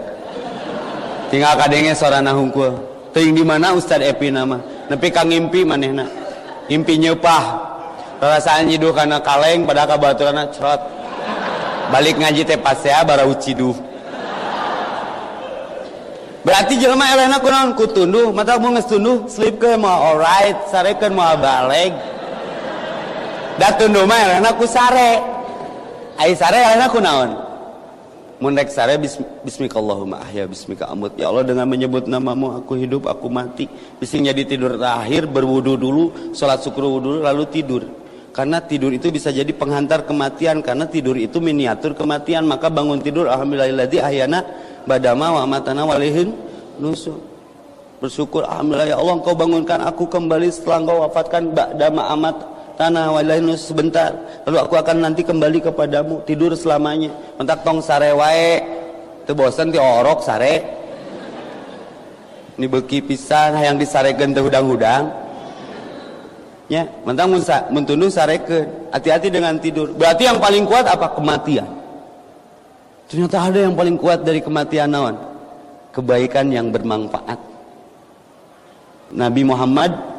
Tinggal kadenge sorana hungkul. Ting di mana Ustad Epi nama? Nepi kang ngimpi manehna. Ngimpi nyepah. Perasaan nyiduh karena kaleng pada kabaturana cerot. Balik ngaji teh pasea bara uciduh berarti jelema elena kunaon? Ku tunduh. Mata mau sleep ke mau alright. Ke mau balik. Da tunduh mah elena ku sare. Ai sare elena kunaon mun rek sare bismikallahumma ahya bismika amut. Ya Allah dengan menyebut namamu aku hidup aku mati. Bisa jadi tidur terakhir berwudu dulu salat syukur wudu lalu tidur. Karena tidur itu bisa jadi penghantar kematian karena tidur itu miniatur kematian. Maka bangun tidur alhamdulillahilladzi ahyana badama wa matana walihin nusuk bersyukur alhamdulillah ya Allah engkau bangunkan aku kembali setelah engkau wafatkan badama amat tanah walihin nusuk sebentar. Lalu aku akan nanti kembali kepadamu tidur selamanya. Mentak tong sare wae. Teu bosan ti orok sare. Ini beki pisan yang disarekeun teu hudang-hudang. Ya mentang mun sarekeun. Hati-hati dengan tidur. Berarti yang paling kuat apa? Kematian. Ternyata ada yang paling kuat dari kematian naon? Kebaikan yang bermanfaat. Nabi Muhammad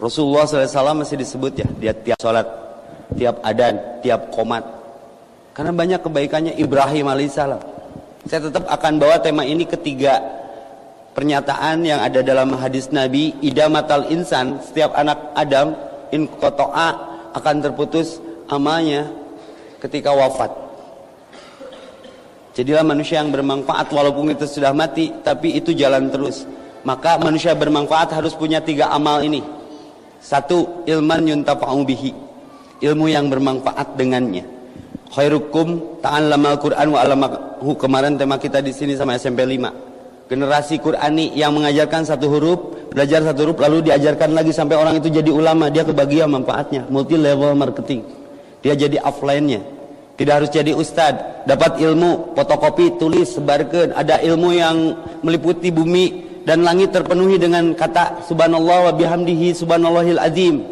Rasulullah SAW masih disebut ya dia tiap sholat, tiap adan, tiap komat. Karena banyak kebaikannya Ibrahim alaihissalam. Saya tetap akan bawa tema ini ketiga pernyataan yang ada dalam hadis Nabi idamatal insan setiap anak Adam in kotoa akan terputus amalnya ketika wafat Jadilah manusia yang bermanfaat walaupun itu sudah mati, tapi itu jalan terus. Maka manusia bermanfaat harus punya tiga amal ini. Satu, ilman yuntafa'u bihi. Ilmu yang bermanfaat dengannya. Khairukum ta'allama al-Qur'an wa alamahu. Kemarin tema kita di sini sama SMP 5. Generasi Qur'ani yang mengajarkan satu huruf, belajar satu huruf lalu diajarkan lagi sampai orang itu jadi ulama, dia kebagian manfaatnya. Multi level marketing. Dia jadi offline-nya tidak harus jadi ustad dapat ilmu fotokopi tulis sebarkan ada ilmu yang meliputi bumi dan langit terpenuhi dengan kata subhanallah wa bihamdihi subhanallahil azim.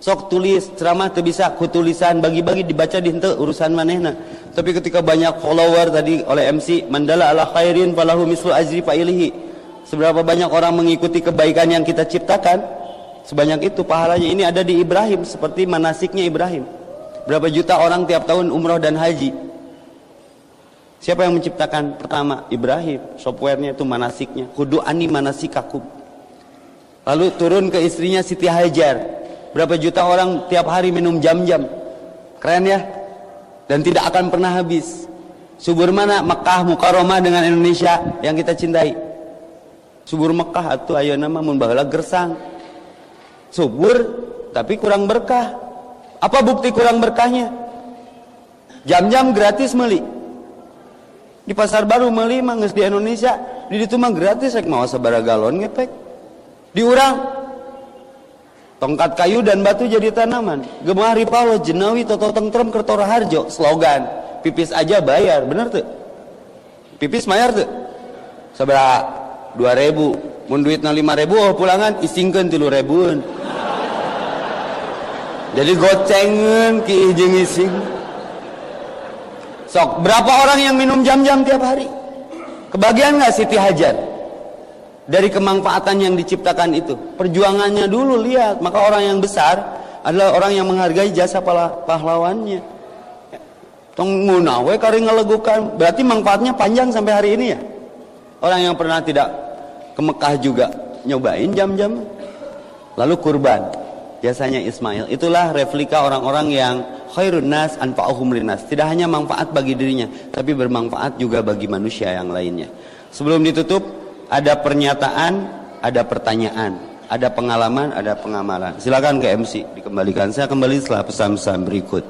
Sok tulis ceramah tuh bisa kutulisan bagi-bagi dibaca di hente urusan manehna. Tapi ketika banyak follower tadi oleh MC mandala ala khairin falahu mislu ajri fa'ilihi seberapa banyak orang mengikuti kebaikan yang kita ciptakan sebanyak itu pahalanya. Ini ada di Ibrahim seperti manasiknya Ibrahim. Berapa juta orang tiap tahun umroh dan haji? Siapa yang menciptakan pertama? Ibrahim. Softwarenya itu manasiknya. Kudu ani manasikakum. Lalu turun ke istrinya Siti Hajar. Berapa juta orang tiap hari minum jam-jam. Keren ya? Dan tidak akan pernah habis. Subur mana Mekah Mukarramah dengan Indonesia yang kita cintai? Subur Mekah atau ayo nama mun gersang. Subur tapi kurang berkah. Apa bukti kurang berkahnya? Jam-jam gratis meli. Di pasar baru meli manges di Indonesia, di itu mah gratis ek mau sabara galon ngepek. Diurang tongkat kayu dan batu jadi tanaman. Gemah ripalo jenawi toto tentrem kertora harjo slogan pipis aja bayar bener tuh pipis bayar tuh sabara dua ribu mun duitna lima ribu oh pulangan isingkan tilu ribuan jadi gocengen ki ijing ising sok berapa orang yang minum jam-jam tiap hari? Kebagian nggak Siti Hajar? Dari kemanfaatan yang diciptakan itu. Perjuangannya dulu lihat. Maka orang yang besar adalah orang yang menghargai jasa pahlawannya. Tong munawe kari ngelegukan. Berarti manfaatnya panjang sampai hari ini ya? Orang yang pernah tidak ke Mekah juga nyobain jam-jam. Lalu kurban jasanya Ismail. Itulah replika orang-orang yang khairun nas anfa'uhum linnas. Tidak hanya manfaat bagi dirinya, tapi bermanfaat juga bagi manusia yang lainnya. Sebelum ditutup, ada pernyataan, ada pertanyaan, ada pengalaman, ada pengamalan. Silakan ke MC dikembalikan. Saya kembali setelah pesan-pesan berikut.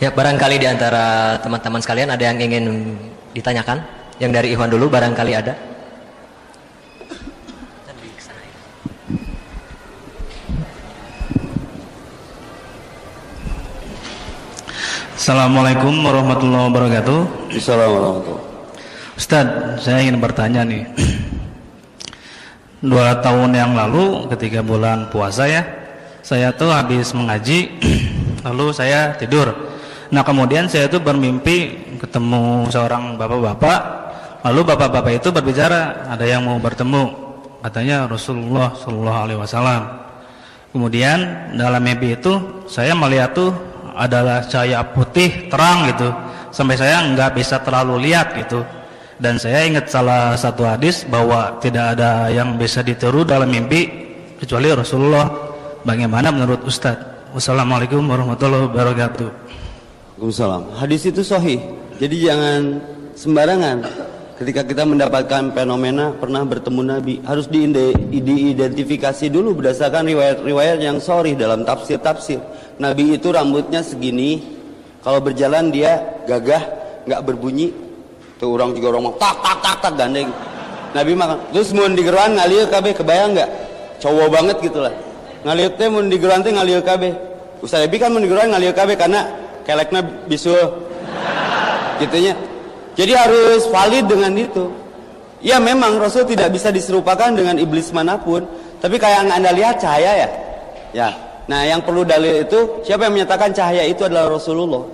Ya, barangkali di antara teman-teman sekalian ada yang ingin ditanyakan? Yang dari Iwan dulu barangkali ada. Assalamualaikum warahmatullahi wabarakatuh. Assalamualaikum. Ustaz, saya ingin bertanya nih. Dua tahun yang lalu ketika bulan puasa ya, saya tuh habis mengaji, lalu saya tidur. Nah kemudian saya tuh bermimpi ketemu seorang bapak-bapak, lalu bapak-bapak itu berbicara, ada yang mau bertemu, katanya Rasulullah Shallallahu Alaihi Wasallam. Kemudian dalam mimpi itu saya melihat tuh adalah cahaya putih terang gitu. Sampai saya nggak bisa terlalu lihat gitu. Dan saya ingat salah satu hadis bahwa tidak ada yang bisa ditiru dalam mimpi kecuali Rasulullah. Bagaimana menurut Ustadz Wassalamualaikum warahmatullahi wabarakatuh. Waalaikumsalam. Hadis itu sahih. Jadi jangan sembarangan ketika kita mendapatkan fenomena pernah bertemu Nabi. Harus diidentifikasi dulu berdasarkan riwayat-riwayat yang sorry dalam tafsir-tafsir. Nabi itu rambutnya segini. Kalau berjalan dia gagah nggak berbunyi. Tuh orang juga orang tak tak tak tak gandeng. Nabi makan terus mau digeruan ngalir KB kebayang nggak? Cowok banget gitulah ngalir teh mau digeruan teh ngalir KB Ustaz Nabi kan mau digeruan ngalir KB karena keleknya bisul. Gitunya jadi harus valid dengan itu. Ya memang Rasul tidak bisa diserupakan dengan iblis mana pun. Tapi kayak yang anda lihat cahaya ya. Ya. Nah yang perlu dalil itu siapa yang menyatakan cahaya itu adalah Rasulullah.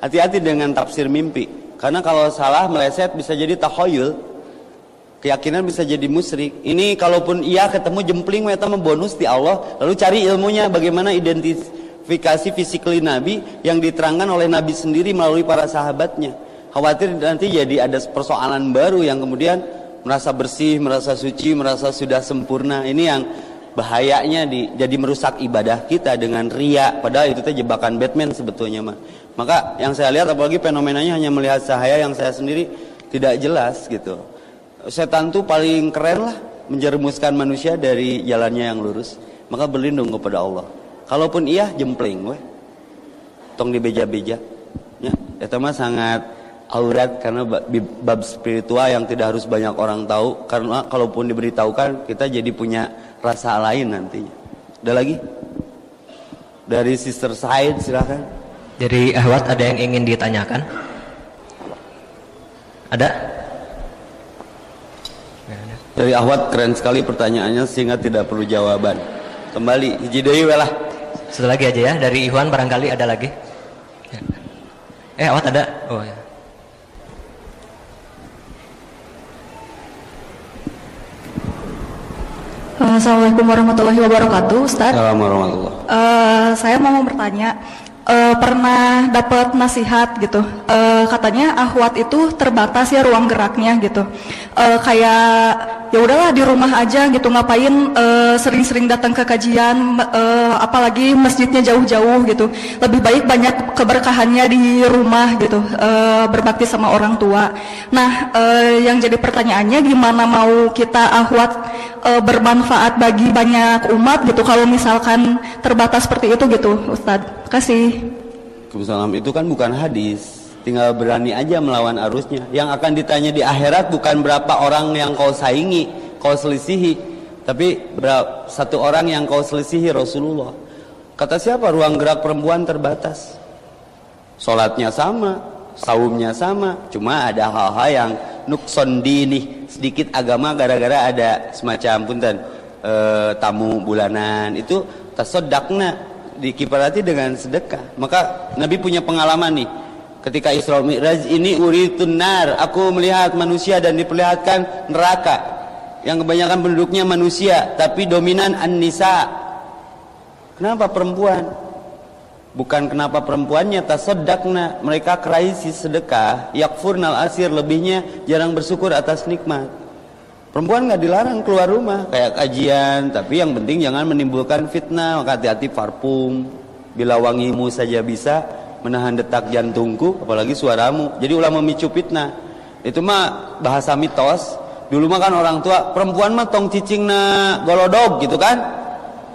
Hati-hati dengan tafsir mimpi. Karena kalau salah meleset bisa jadi tahoyul. Keyakinan bisa jadi musyrik. Ini kalaupun ia ketemu jempling mereka bonus di Allah. Lalu cari ilmunya bagaimana identifikasi fisikali Nabi yang diterangkan oleh Nabi sendiri melalui para sahabatnya khawatir nanti jadi ada persoalan baru yang kemudian merasa bersih, merasa suci, merasa sudah sempurna. Ini yang bahayanya di, jadi merusak ibadah kita dengan ria. Padahal itu teh jebakan Batman sebetulnya mah. Maka yang saya lihat apalagi fenomenanya hanya melihat cahaya yang saya sendiri tidak jelas gitu. Setan tuh paling keren lah menjerumuskan manusia dari jalannya yang lurus. Maka berlindung kepada Allah. Kalaupun iya jempling weh. Tong dibeja-beja. Ya, itu mah sangat aurat karena bab spiritual yang tidak harus banyak orang tahu karena kalaupun diberitahukan kita jadi punya rasa lain nantinya. Ada lagi? Dari Sister Said silakan. Dari Ahwat ada yang ingin ditanyakan? Ada? Dari Ahwat keren sekali pertanyaannya sehingga tidak perlu jawaban. Kembali hiji deui lah. Satu lagi aja ya dari Iwan barangkali ada lagi. Eh Ahwat ada? Oh ya. Assalamualaikum warahmatullahi wabarakatuh, Ustaz. Assalamualaikum warahmatullahi. Uh, saya mau bertanya, uh, pernah dapat nasihat gitu, uh, katanya ahwat itu terbatas ya ruang geraknya gitu, uh, kayak ya udahlah di rumah aja gitu ngapain eh, sering-sering uh, datang ke kajian uh, apalagi masjidnya jauh-jauh gitu. Lebih baik banyak keberkahannya di rumah gitu uh, berbakti sama orang tua. Nah uh, yang jadi pertanyaannya gimana mau kita ahwat uh, bermanfaat bagi banyak umat gitu kalau misalkan terbatas seperti itu gitu Ustadz? Kasih. Kebesaran itu kan bukan hadis tinggal berani aja melawan arusnya. Yang akan ditanya di akhirat bukan berapa orang yang kau saingi kau selisihi tapi berapa, satu orang yang kau selisihi Rasulullah. Kata siapa? Ruang gerak perempuan terbatas. Sholatnya sama saumnya sama cuma ada hal-hal yang nukson dini sedikit agama gara-gara ada semacam punten e, tamu bulanan. Itu tasodakna dikiparati dengan sedekah. Maka Nabi punya pengalaman nih ketika Isra Mi'raj ini uritun nar aku melihat manusia dan diperlihatkan neraka. Yang kebanyakan penduduknya manusia tapi dominan an-nisa. Kenapa perempuan? Bukan kenapa perempuannya tasaddaqna. Mereka keraisi sedekah yakfurnal asir lebihnya jarang bersyukur atas nikmat. Perempuan nggak dilarang keluar rumah. Kayak kajian, tapi yang penting jangan menimbulkan fitnah. Hati-hati parfum. Bila wangimu saja bisa menahan detak jantungku, apalagi suaramu. Jadi ulah memicu fitnah. Itu mah bahasa mitos. Dulu mah kan orang tua perempuan mah tong cicing na golodog gitu kan.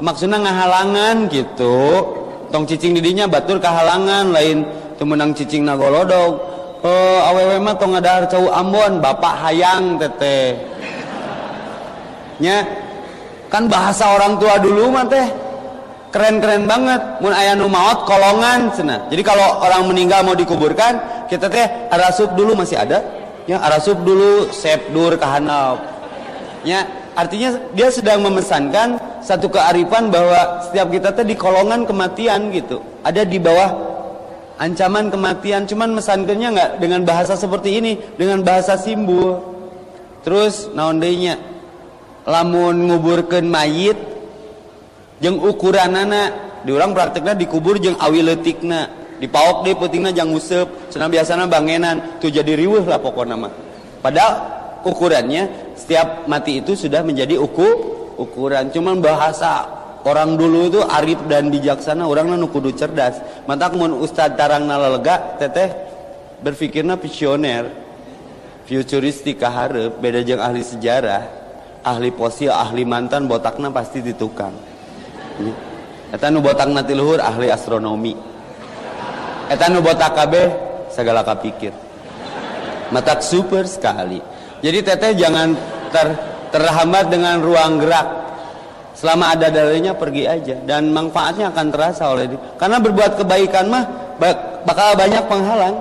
Maksudnya ngahalangan gitu. Tong cicing didinya batur kehalangan lain temenang cicing na golodog. Oh, awewe mah tong ada cau Ambon, bapak hayang teteh nya kan bahasa orang tua dulu mah teh keren-keren banget. Mun aya nu maot kolongan cenah. Jadi kalau orang meninggal mau dikuburkan kita teh arasup dulu masih ada. Ya arasup dulu sepdur kahanau ya artinya dia sedang memesankan satu kearifan bahwa setiap kita teh di kolongan kematian gitu. Ada di bawah ancaman kematian. Cuman mesankannya nggak dengan bahasa seperti ini dengan bahasa simbol. Terus naon lamun nguburkan mayit jeng ukuran anak diulang prakteknya dikubur jeng awi letikna dipaok deh putingna jang usep senang biasanya bangenan tuh jadi riweh lah pokoknya mah. Padahal ukurannya setiap mati itu sudah menjadi uku ukuran. Cuman bahasa orang dulu itu arif dan bijaksana orang nu kudu cerdas. Mata mun ustad tarang nalalega teteh berpikirnya visioner futuristik kaharep beda jeng ahli sejarah ahli posil ahli mantan botakna pasti ditukang eta nu botak nanti luhur ahli astronomi. Eta nu botak kabeh segala kapikir. Matak super sekali. Jadi teteh jangan ter, terhambat dengan ruang gerak. Selama ada dalilnya pergi aja. Dan manfaatnya akan terasa oleh dia. Karena berbuat kebaikan mah bakal banyak penghalang.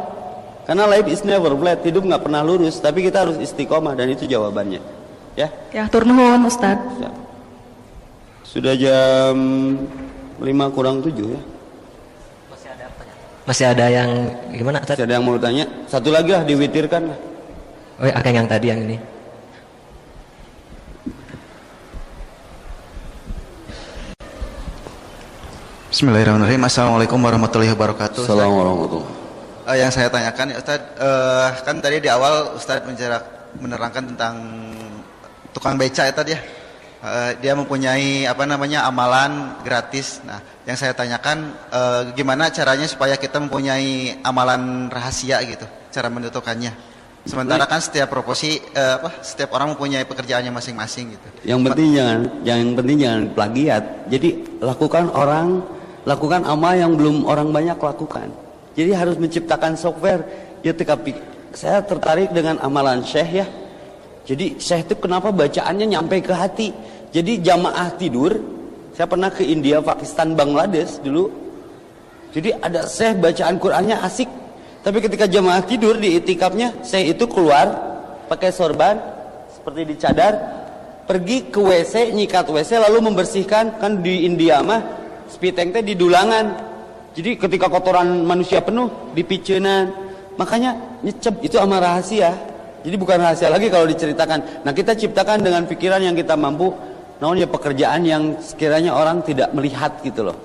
Karena life is never flat hidup nggak pernah lurus. Tapi kita harus istiqomah dan itu jawabannya. Ya. Ya, turnuhun Ustaz. Ya. Sudah jam 5 kurang 7 ya. Masih ada apa Masih ada yang gimana Ustaz? Masih ada yang mau tanya? Satu lagi lah diwitirkan lah. Oh, ya, akan yang tadi yang ini. Bismillahirrahmanirrahim. Assalamualaikum warahmatullahi wabarakatuh. Assalamualaikum warahmatullahi wabarakatuh. Uh, yang saya tanyakan ya Ustaz, uh, kan tadi di awal Ustaz menerangkan tentang tukang beca ya tadi ya. Uh, dia mempunyai apa namanya amalan gratis. Nah, yang saya tanyakan uh, gimana caranya supaya kita mempunyai amalan rahasia gitu, cara menentukannya. Sementara kan setiap proposi uh, apa setiap orang mempunyai pekerjaannya masing-masing gitu. Yang penting jangan yang penting jangan plagiat. Jadi lakukan orang lakukan amal yang belum orang banyak lakukan. Jadi harus menciptakan software. Ya tetapi saya tertarik dengan amalan Syekh ya jadi saya itu kenapa bacaannya nyampe ke hati. Jadi jamaah tidur, saya pernah ke India, Pakistan, Bangladesh dulu. Jadi ada saya bacaan Qurannya asik. Tapi ketika jamaah tidur di itikafnya, saya itu keluar pakai sorban seperti di cadar, pergi ke WC, nyikat WC lalu membersihkan kan di India mah spiteng di dulangan. Jadi ketika kotoran manusia penuh di picenan, makanya nyecep itu amal rahasia. Jadi bukan rahasia lagi kalau diceritakan. Nah kita ciptakan dengan pikiran yang kita mampu. Namun ya pekerjaan yang sekiranya orang tidak melihat gitu loh.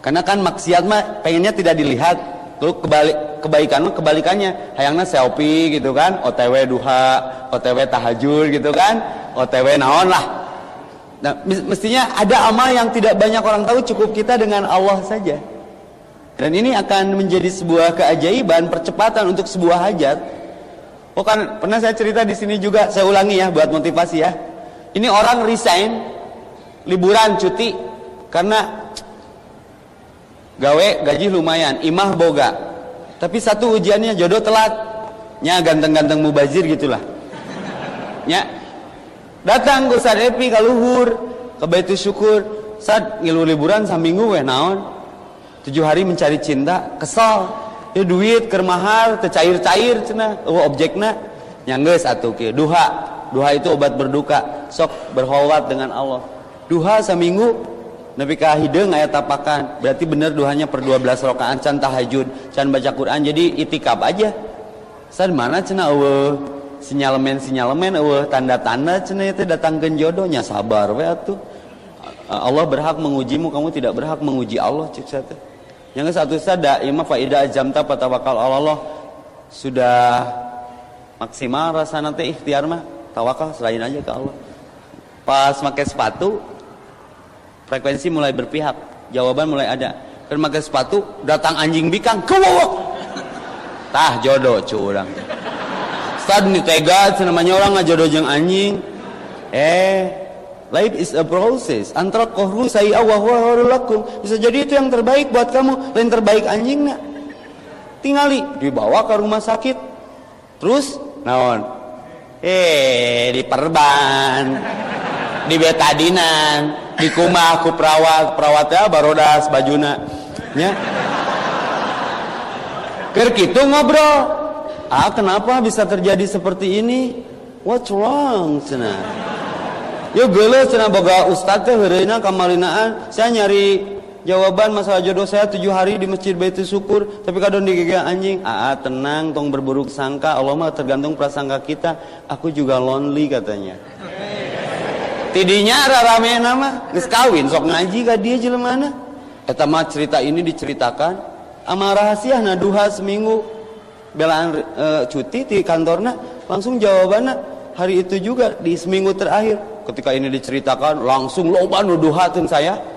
Karena kan maksiat mah pengennya tidak dilihat. Lalu kebalik kebaikan mah kebalikannya. Hayangnya selfie gitu kan. OTW duha, OTW tahajud gitu kan. OTW naon lah. Nah, mestinya ada amal yang tidak banyak orang tahu cukup kita dengan Allah saja. Dan ini akan menjadi sebuah keajaiban percepatan untuk sebuah hajat Oh kan pernah saya cerita di sini juga, saya ulangi ya buat motivasi ya. Ini orang resign liburan cuti karena gawe gaji lumayan, imah boga. Tapi satu ujiannya jodoh telat. Nya ganteng-ganteng mubazir gitulah. Nya datang ke Ustaz Epi kaluhur ke Baitul Syukur. Saat ngilu liburan saminggu weh naon. Tujuh hari mencari cinta, kesal ya duit keur mahal teu cair-cair cenah eueuh objekna nya geus atuh kieu duha duha itu obat berduka. Sok berholwat dengan Allah. Duha saminggu Nabi ka hideung aya tapakan. Berarti bener duhanya per 12 rakaat can tahajud can baca Quran. Jadi itikaf aja. San mana cenah eueuh? Sinyalemen sinyalemen eueuh. Tanda-tanda cenah itu datangkeun jodohnya sabar we atuh. Allah berhak mengujimu kamu tidak berhak menguji Allah cik teh yang satu sada ima faidah jamta patawakal Allah. Sudah maksimal rasa nanti ikhtiar mah tawakal selain aja ke Allah pas pakai sepatu frekuensi mulai berpihak jawaban mulai ada kan pakai sepatu datang anjing bikang kewok tah jodoh curang Ustaz ini tega namanya orang ngajodoh jeng anjing eh Life is a process. Antara kohru saya wa lakum. Bisa jadi itu yang terbaik buat kamu. Lain terbaik anjing nak. Tingali dibawa ke rumah sakit. Terus naon? Eh diperban. Di betadinan, di kumah ku perawat, perawatnya barodas bajuna. Ya. Ker gitu ngobrol. Ah, kenapa bisa terjadi seperti ini? What's wrong? Cina? Yo geus cenah boga ustaz teh heureuna kamalinaan saya nyari jawaban masalah jodoh saya tujuh hari di masjid Baitul Syukur. Tapi kadon digigit anjing. Aa tenang tong berburuk sangka. Allah mah tergantung prasangka kita. Aku juga lonely katanya. Tidinya rame nama. Geus kawin sok ngaji ka dia jelemana eta mah cerita ini diceritakan ama rahasia nah duha seminggu. Belaan e, cuti di kantorna. Langsung jawabannya hari itu juga di seminggu terakhir. Ketika ini diceritakan langsung loba nuduhatin saya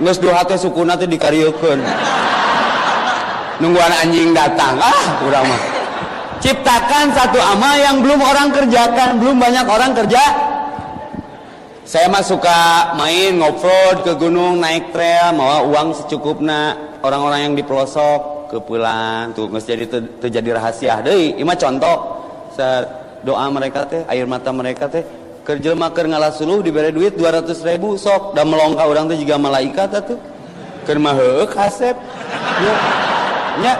nges duhatnya suku nanti dikaryokan nungguan anjing datang. Ah kurang mah. Ciptakan satu amal yang belum orang kerjakan belum banyak orang kerja. Saya mah suka main ngobrol ke gunung naik trail mau uang secukupnya orang-orang yang di pelosok ke pulang tuh nges jadi terjadi rahasia. Deh ini contoh. Doa mereka teh air mata mereka teh kerja maker ngalah suluh diberi duit 200 ribu sok dan melongkah orang itu juga malaikat tuh kerma kasep ya ya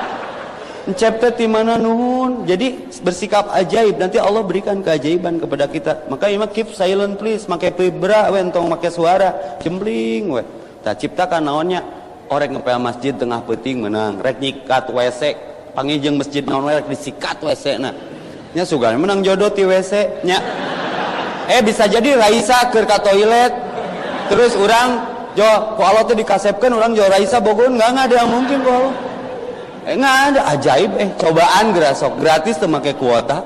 Ncep di nuhun. Jadi bersikap ajaib. Nanti Allah berikan keajaiban kepada kita. Maka ima keep silent please. Makai pibra we entong makai suara. Jembling we. Tak ciptakan naonnya. Orek ngepel masjid tengah peting menang. Rek nyikat WC. Pangijeng masjid naon rek disikat WC na. Nya sugan menang jodoh ti WC. Nya eh bisa jadi Raisa ke toilet. Terus orang jo ku Allah tuh dikasepkan orang jo Raisa bogon nggak nggak ada yang mungkin ku eh nggak ada ajaib eh cobaan gerasok gratis tuh pakai kuota.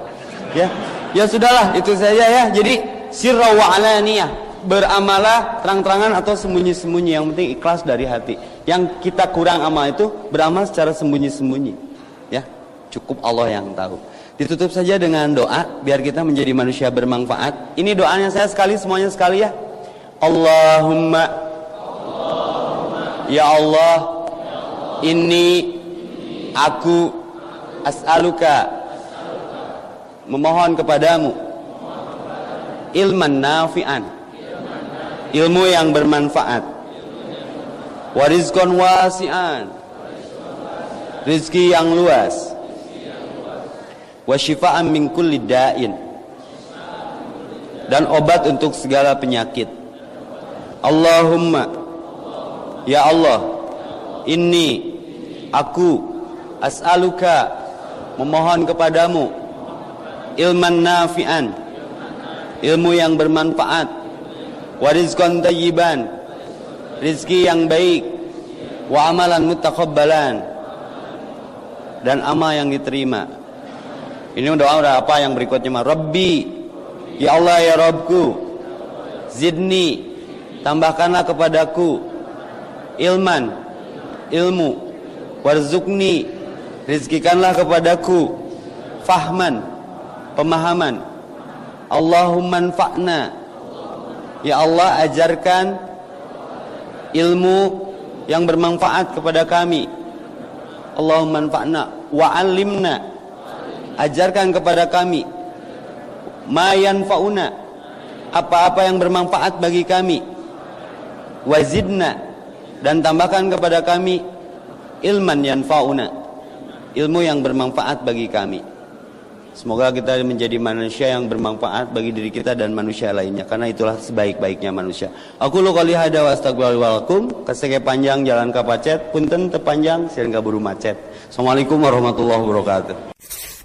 Ya ya sudahlah itu saja ya. Jadi sirra wa alaniyah beramalah terang-terangan atau sembunyi-sembunyi. Yang penting ikhlas dari hati. Yang kita kurang amal itu beramal secara sembunyi-sembunyi. Ya cukup Allah yang tahu Ditutup saja dengan doa biar kita menjadi manusia bermanfaat. Ini doanya saya sekali semuanya sekali ya. Allahumma, Ya Allah ini aku as'aluka. Memohon kepadamu. Ilman nafi'an. Ilmu yang bermanfaat. Warizkon wasi'an. Rizki yang luas wa syifaan min kulli da'in. Dan obat untuk segala penyakit. Allahumma ya Allah ini aku as'aluka memohon kepadamu ilman nafi'an ilmu yang bermanfaat warizqan tayyiban rizki yang baik wa amalan mutakabbalan dan amal yang diterima ini doa udah apa? Yang berikutnya mah Rabbi Ya Allah ya Rabbku Zidni Tambahkanlah kepadaku Ilman Ilmu Warzukni Rizkikanlah kepadaku Fahman Pemahaman. Allahumma anfa'na. Ya Allah ajarkan Ilmu Yang bermanfaat kepada kami. Allahumma anfa'na Wa'alimna ajarkan kepada kami. Mayan fauna apa-apa yang bermanfaat bagi kami. Wazidna. Dan tambahkan kepada kami ilman yang fauna ilmu yang bermanfaat bagi kami. Semoga kita menjadi manusia yang bermanfaat bagi diri kita dan manusia lainnya. Karena itulah sebaik-baiknya manusia. Aku lu kali hada wa astagfirullahaladzim kesege panjang jalan kapacet. Punten tepanjang sehingga buru macet. Assalamualaikum warahmatullahi wabarakatuh.